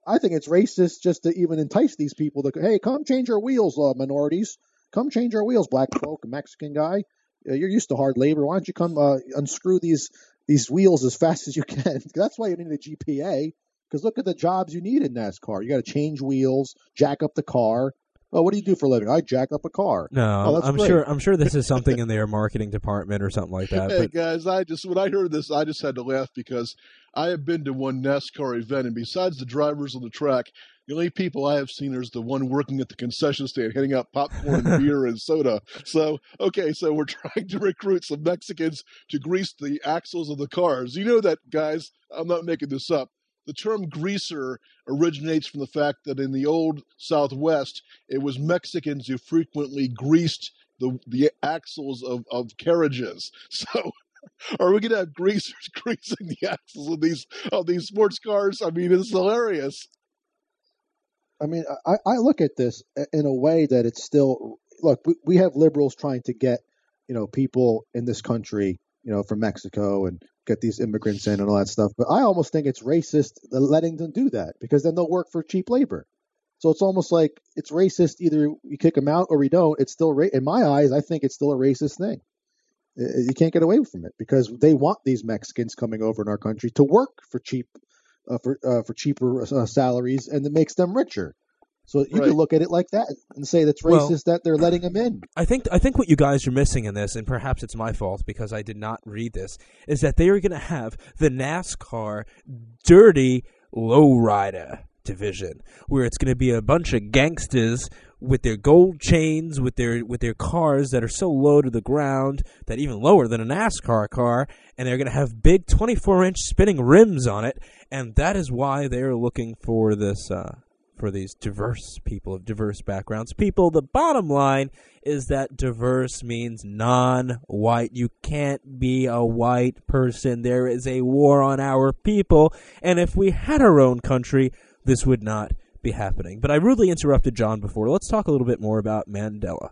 I think it's racist just to even entice these people to hey, come change our wheels, uh, minorities. Come change our wheels, black folk, Mexican guy. Uh, you're used to hard labor. Why don't you come uh, unscrew these these wheels as fast as you can? That's why you need a GPA. Because look at the jobs you need in NASCAR. You got to change wheels, jack up the car. Oh, what do you do for a living? I jack up a car. No, Oh, I'm great. sure. I'm sure this is something in their marketing department or something like that. Hey But guys, I just when I heard this, I just had to laugh because I have been to one NASCAR event, and besides the drivers on the track, the only people I have seen is the one working at the concession stand, handing out popcorn, beer, and soda. So, okay, so we're trying to recruit some Mexicans to grease the axles of the cars. You know that, guys? I'm not making this up. The term greaser originates from the fact that in the old Southwest, it was Mexicans who frequently greased the the axles of, of carriages. So are we gonna have greasers greasing the axles of these of these sports cars? I mean, it's hilarious. I mean, I, I look at this in a way that it's still look. We, we have liberals trying to get you know people in this country, you know, from Mexico and get these immigrants in and all that stuff. But I almost think it's racist letting them do that because then they'll work for cheap labor. So it's almost like it's racist. Either we kick them out or we don't. It's still in my eyes. I think it's still a racist thing. You can't get away from it because they want these Mexicans coming over in our country to work for cheap, uh, for uh, for cheaper uh, salaries, and it makes them richer. So you Right. can look at it like that and say that's Well- racist that they're letting them in. I think I think what you guys are missing in this, and perhaps it's my fault because I did not read this, is that they are going to have the NASCAR Dirty Lowrider division, where it's going to be a bunch of gangsters with their gold chains, with their with their cars that are so low to the ground that even lower than a NASCAR car, and they're going to have big 24-inch spinning rims on it, and that is why they are looking for this. Uh, for these diverse people of diverse backgrounds. People, the bottom line is that diverse means non white. You can't be a white person. There is a war on our people, and if we had our own country, this would not be happening. But I rudely interrupted John before. Let's talk a little bit more about Mandela.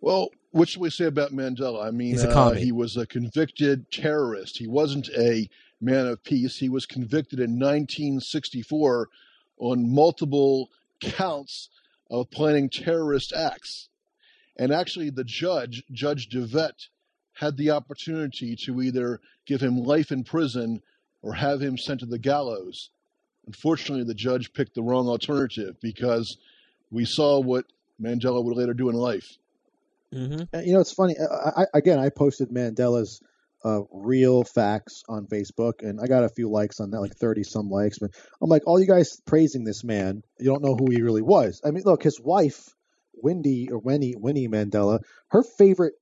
Well, what should we say about Mandela? I mean, uh, he was a convicted terrorist. He wasn't a man of peace. He was convicted in 1964 on multiple counts of planning terrorist acts. And actually, the judge, Judge de Wet, had the opportunity to either give him life in prison or have him sent to the gallows. Unfortunately, the judge picked the wrong alternative because we saw what Mandela would later do in life. Mm-hmm. You know, it's funny. I, I, again, I posted Mandela's uh, real facts on Facebook, and I got a few likes on that, like thirty some likes. But I'm like, all you guys praising this man, you don't know who he really was. I mean, look, his wife, Wendy or Winnie Winnie Mandela, her favorite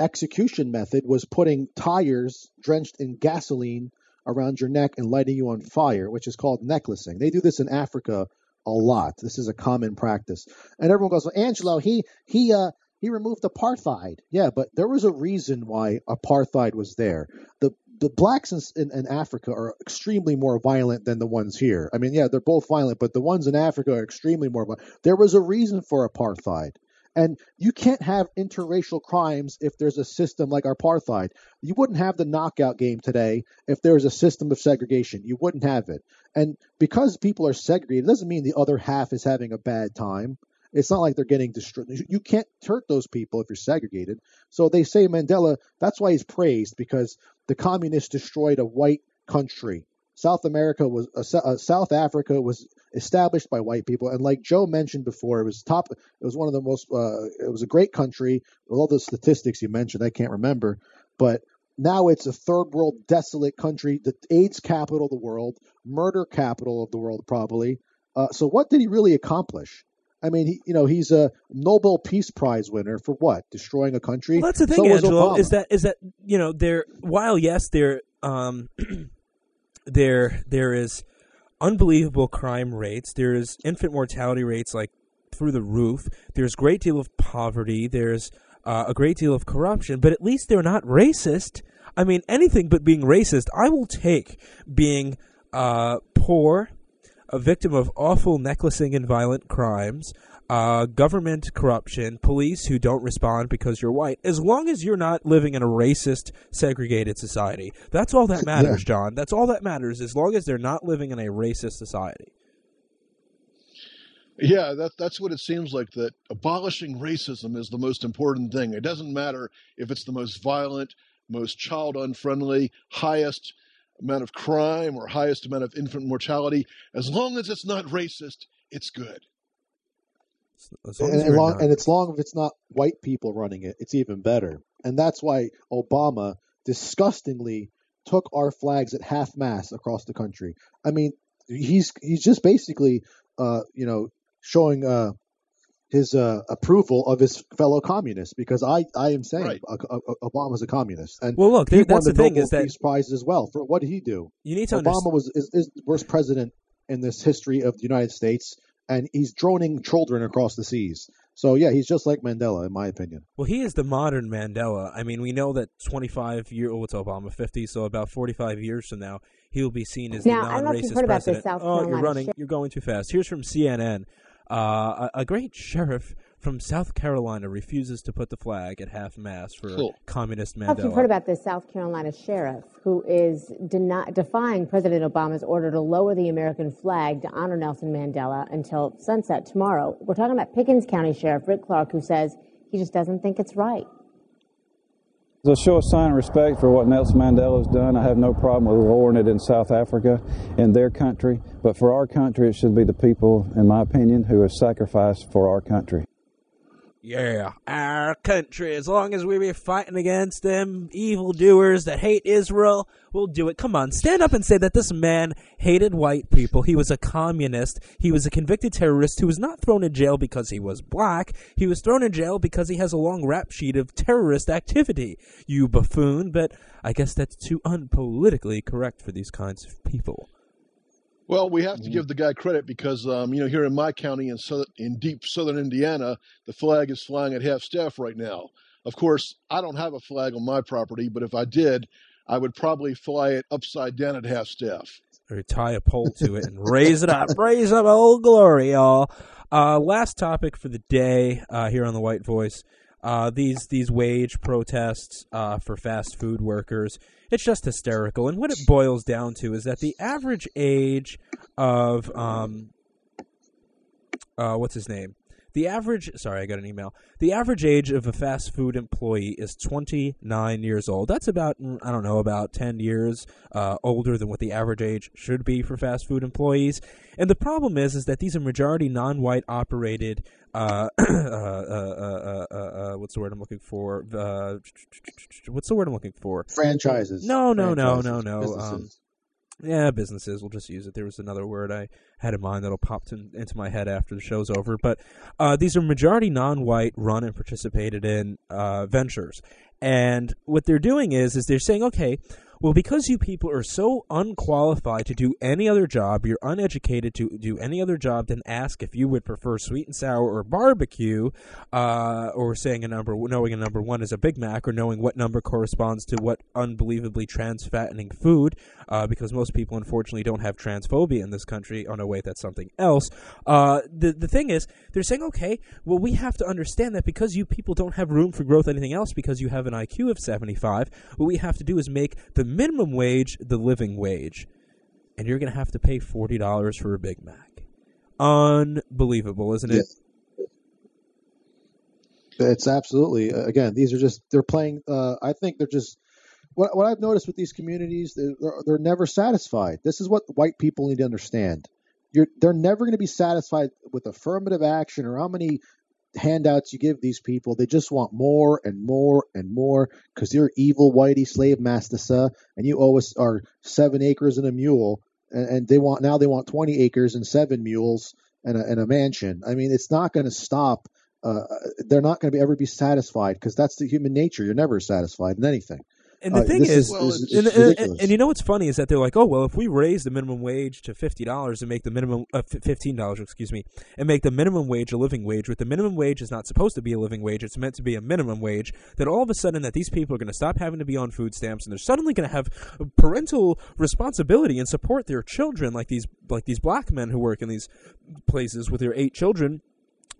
execution method was putting tires drenched in gasoline around your neck and lighting you on fire, which is called necklacing. They do this in Africa a lot. This is a common practice, and everyone goes, well, "Angelo, he he uh." he removed apartheid. Yeah, but there was a reason why apartheid was there. The the blacks in, in, in Africa are extremely more violent than the ones here. I mean, yeah, they're both violent, but the ones in Africa are extremely more violent. There was a reason for apartheid. And you can't have interracial crimes if there's a system like apartheid. You wouldn't have the knockout game today if there was a system of segregation. You wouldn't have it. And because people are segregated, it doesn't mean the other half is having a bad time. It's not like they're getting destroyed. You can't hurt those people if you're segregated. So they say Mandela, that's why he's praised because the communists destroyed a white country. South America was uh, uh, South Africa was established by white people, and like Joe mentioned before, it was top. It was one of the most. Uh, it was a great country. With all the statistics you mentioned, I can't remember, but now it's a third world desolate country, the AIDS capital of the world, murder capital of the world, probably. Uh, so what did he really accomplish? I mean, he, you know, he's a Nobel Peace Prize winner for what? Destroying a country. Well, that's the thing, so Angelo. Is that is that you know there? While yes, there um, there there is unbelievable crime rates. There is infant mortality rates like through the roof. There's a great deal of poverty. There's uh, a great deal of corruption. But at least they're not racist. I mean, anything but being racist. I will take being uh, poor, a victim of awful necklacing and violent crimes, uh, government corruption, police who don't respond because you're white, as long as you're not living in a racist, segregated society. That's all that matters, yeah. John. That's all that matters, as long as they're not living in a racist society. Yeah, that, that's what it seems like, that abolishing racism is the most important thing. It doesn't matter if it's the most violent, most child unfriendly, highest amount of crime or highest amount of infant mortality. As long as it's not racist, it's good. As and, and, long, and it's long if it's not white people running it, it's even better. And that's why Obama disgustingly took our flags at half mast across the country. I mean, he's he's just basically, uh, you know, showing uh, his uh, approval of his fellow communists because I, I am saying right. Obama's a communist and well look he that's the, the thing Nobel is that Peace Prize as well for what did he do you need to Obama understand. was is, is the worst president in this history of the United States and he's droning children across the seas. So yeah, he's just like Mandela, in my opinion. Well, he is the modern Mandela. I mean, we know that 25 year old oh, Obama 50, so about 45 years from now, he will be seen as now, the non-racist president. oh, you're running. You're going too fast. Here's from CNN. Uh, a, a great sheriff from South Carolina refuses to put the flag at half mast for cool. communist Mandela. You've heard about this South Carolina sheriff who is defying President Obama's order to lower the American flag to honor Nelson Mandela until sunset tomorrow. We're talking about Pickens County Sheriff Rick Clark, who says he just doesn't think it's right. As a show of sign of respect for what Nelson Mandela has done, I have no problem with lowering it in South Africa, in their country. But for our country, it should be the people, in my opinion, who have sacrificed for our country. Yeah, our country. As long as we be fighting against them evildoers that hate Israel, we'll do it. Come on, stand up and say that this man hated white people. He was a communist. He was a convicted terrorist who was not thrown in jail because he was black. He was thrown in jail because he has a long rap sheet of terrorist activity. You buffoon, but I guess that's too unpolitically correct for these kinds of people. Well, we have to mm-hmm. give the guy credit because, um, you know, here in my county in, southern, in deep southern Indiana, the flag is flying at half staff right now. Of course, I don't have a flag on my property, but if I did, I would probably fly it upside down at half staff. Or tie a pole to it and raise it up, raise up old glory, y'all. Uh, last topic for the day uh, here on the White Voice. Uh, these these wage protests uh, for fast food workers. It's just hysterical. And what it boils down to is that the average age of um, uh, what's his name? The average, sorry, I got an email. The average age of a fast food employee is 29 years old. That's about, mm, I don't know, about 10 years uh, older than what the average age should be for fast food employees. And the problem is, is that these are majority non-white operated, uh, uh, uh, uh, what's the word I'm looking for? what's the word I'm looking for? Franchises. No, no, no, no, no. Yeah, businesses. We'll just use it. There was another word I had in mind that'll pop to, into my head after the show's over. But uh, these are majority non-white run and participated in uh, ventures. And what they're doing is, is they're saying, okay, Well, because you people are so unqualified to do any other job, you're uneducated to do any other job than ask if you would prefer sweet and sour or barbecue, uh, or saying a number, knowing a number one is a Big Mac, or knowing what number corresponds to what unbelievably trans-fattening food, uh, because most people unfortunately don't have transphobia in this country. Oh no, wait, that's something else. Uh, the the thing is, they're saying, okay, well, we have to understand that because you people don't have room for growth, anything else, because you have an IQ of 75, what we have to do is make the minimum wage the living wage. And you're going to have to pay $40 for a Big Mac. Unbelievable, isn't it? It's absolutely uh, again. These are just they're playing. Uh, I think they're just what what I've noticed with these communities. They're, they're never satisfied. This is what white people need to understand. You're they're never going to be satisfied with affirmative action or how many handouts you give these people. They just want more and more and more because you're evil, whitey slave mastassa, and you owe us our seven acres and a mule, and, and they want now they want twenty acres and seven mules and a, and a mansion. I mean, it's not going to stop. Uh, they're not going to ever be satisfied because that's the human nature. You're never satisfied in anything. And the Uh, thing is, is- Well, is- and, and- and you know what's funny is that they're like, oh well, if we raise the minimum wage to fifty dollars and make the minimum uh, fifteen dollars, excuse me, and make the minimum wage a living wage, with the minimum wage is not supposed to be a living wage; it's meant to be a minimum wage. That all of a sudden, that these people are going to stop having to be on food stamps, and they're suddenly going to have parental responsibility and support their children, like these like these black men who work in these places with their eight children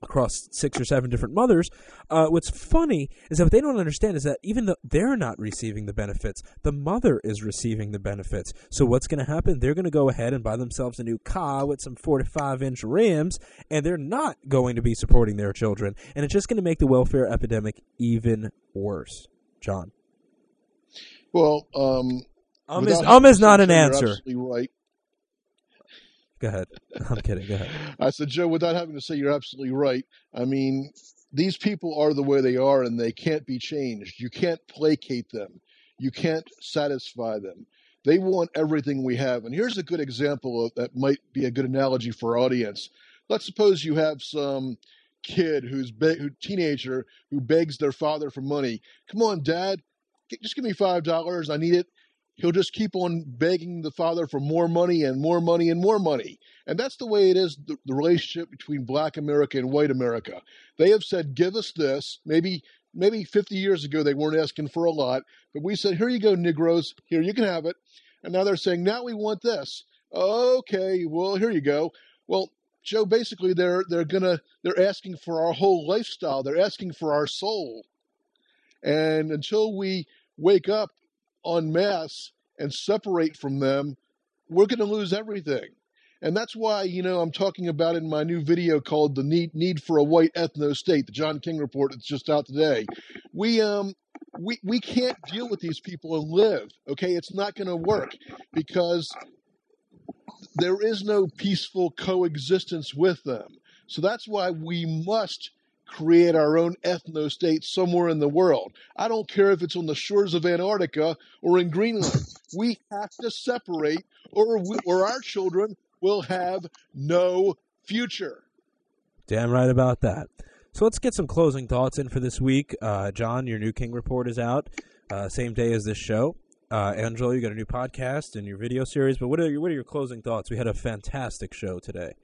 across six or seven different mothers. Uh, what's funny is that what they don't understand is that even though they're not receiving the benefits, the mother is receiving the benefits. So what's going to happen? They're going to go ahead and buy themselves a new car with some 45 inch rims, and they're not going to be supporting their children. And it's just going to make the welfare epidemic even worse. John. Well, um, Um is, um is not an say you're answer. absolutely right. Go ahead. I'm kidding. Go ahead. I said, Joe, without having to say you're absolutely right. I mean, these people are the way they are and they can't be changed. You can't placate them. You can't satisfy them. They want everything we have. And here's a good example of, that might be a good analogy for our audience. Let's suppose you have some kid who's be- who teenager who begs their father for money. Come on, dad, just give me five dollars. I need it. He'll just keep on begging the father for more money and more money and more money. And that's the way it is the, the relationship between black America and white America. They have said, give us this. Maybe maybe 50 years ago they weren't asking for a lot, but we said, here you go, Negroes. Here, you can have it. And now they're saying, now we want this. Okay, well, here you go. Well, Joe, basically they're they're gonna they're asking for our whole lifestyle. They're asking for our soul. And until we wake up en masse and separate from them, we're going to lose everything. And that's why, you know, I'm talking about in my new video called The Need Need for a White Ethno State, the John King report that's just out today. We um we we can't deal with these people and live, okay? It's not going to work because there is no peaceful coexistence with them. So that's why we must create our own ethno state somewhere in the world. I don't care if it's on the shores of Antarctica or in Greenland. We have to separate, or we, or our children will have no future. Damn right about that. So let's get some closing thoughts in for this week. Uh, John, your new King report is out, uh, same day as this show. Uh, Angelo, you got a new podcast and your video series. But what are your, what are your closing thoughts? We had a fantastic show today.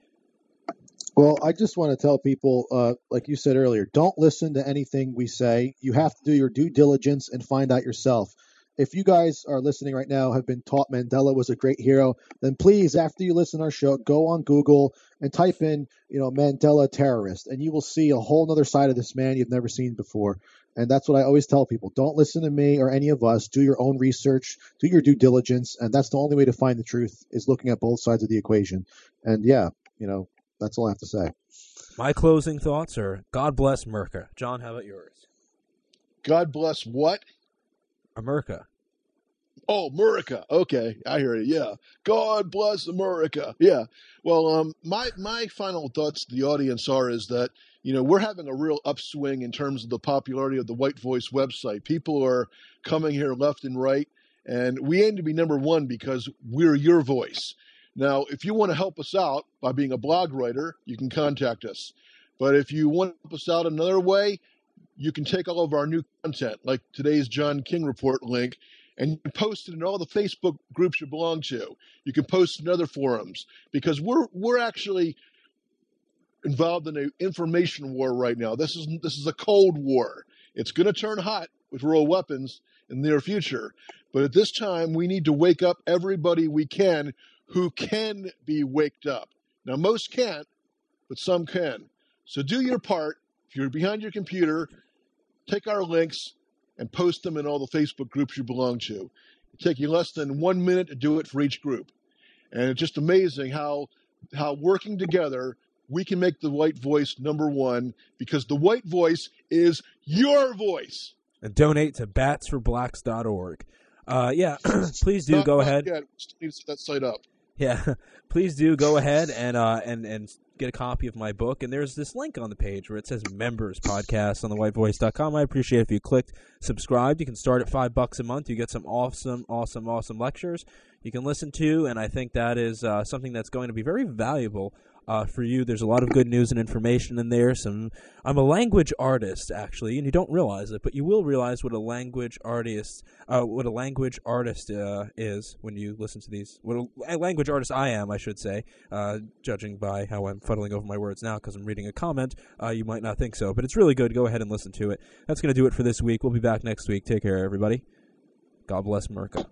Well, I just want to tell people, uh, like you said earlier, don't listen to anything we say. You have to do your due diligence and find out yourself. If you guys are listening right now, have been taught Mandela was a great hero, then please, after you listen to our show, go on Google and type in, you know, Mandela terrorist, and you will see a whole other side of this man you've never seen before. And that's what I always tell people. Don't listen to me or any of us. Do your own research, do your due diligence, and that's the only way to find the truth is looking at both sides of the equation. And yeah, you know, that's all I have to say. My closing thoughts are God bless Merca. John, how about yours? God bless what? America. Oh, America. Okay, I hear you. Yeah. God bless America. Yeah. Well, um, my my final thoughts to the audience are is that you know we're having a real upswing in terms of the popularity of the White Voice website. People are coming here left and right, and we aim to be number one because we're your voice. Now, if you want to help us out by being a blog writer, you can contact us. But if you want to help us out another way, you can take all of our new content, like today's John King report link, and post it in all the Facebook groups you belong to. You can post in other forums because we're we're actually involved in an information war right now. This is this is a cold war. It's going to turn hot with real weapons in the near future. But at this time, we need to wake up everybody we can who can be waked up. Now, most can't, but some can. So do your part. If you're behind your computer, take our links and post them in all the Facebook groups you belong to. It take you less than one minute to do it for each group. And it's just amazing how how working together we can make the white voice number one because the white voice is your voice. And donate to batsforblacks.org. Uh, yeah, please do Not- go ahead. yet. We still need to set that site up. Yeah, please do go ahead and uh, and and get a copy of my book. And there's this link on the page where it says members podcast on the whitevoice.com. I appreciate if you clicked subscribe. You can start at five bucks a month. You get some awesome, awesome, awesome lectures you can listen to, and I think that is uh, something that's going to be very valuable uh, for you. There's a lot of good news and information in there. Some I'm a language artist actually, and you don't realize it, but you will realize what a language artist uh, what a language artist uh, is when you listen to these. What a, language artist I am, I should say, uh, judging by how I'm fuddling over my words now because I'm reading a comment. Uh, you might not think so, but it's really good. Go ahead and listen to it. That's going to do it for this week. We'll be back next week. Take care, everybody. God bless America.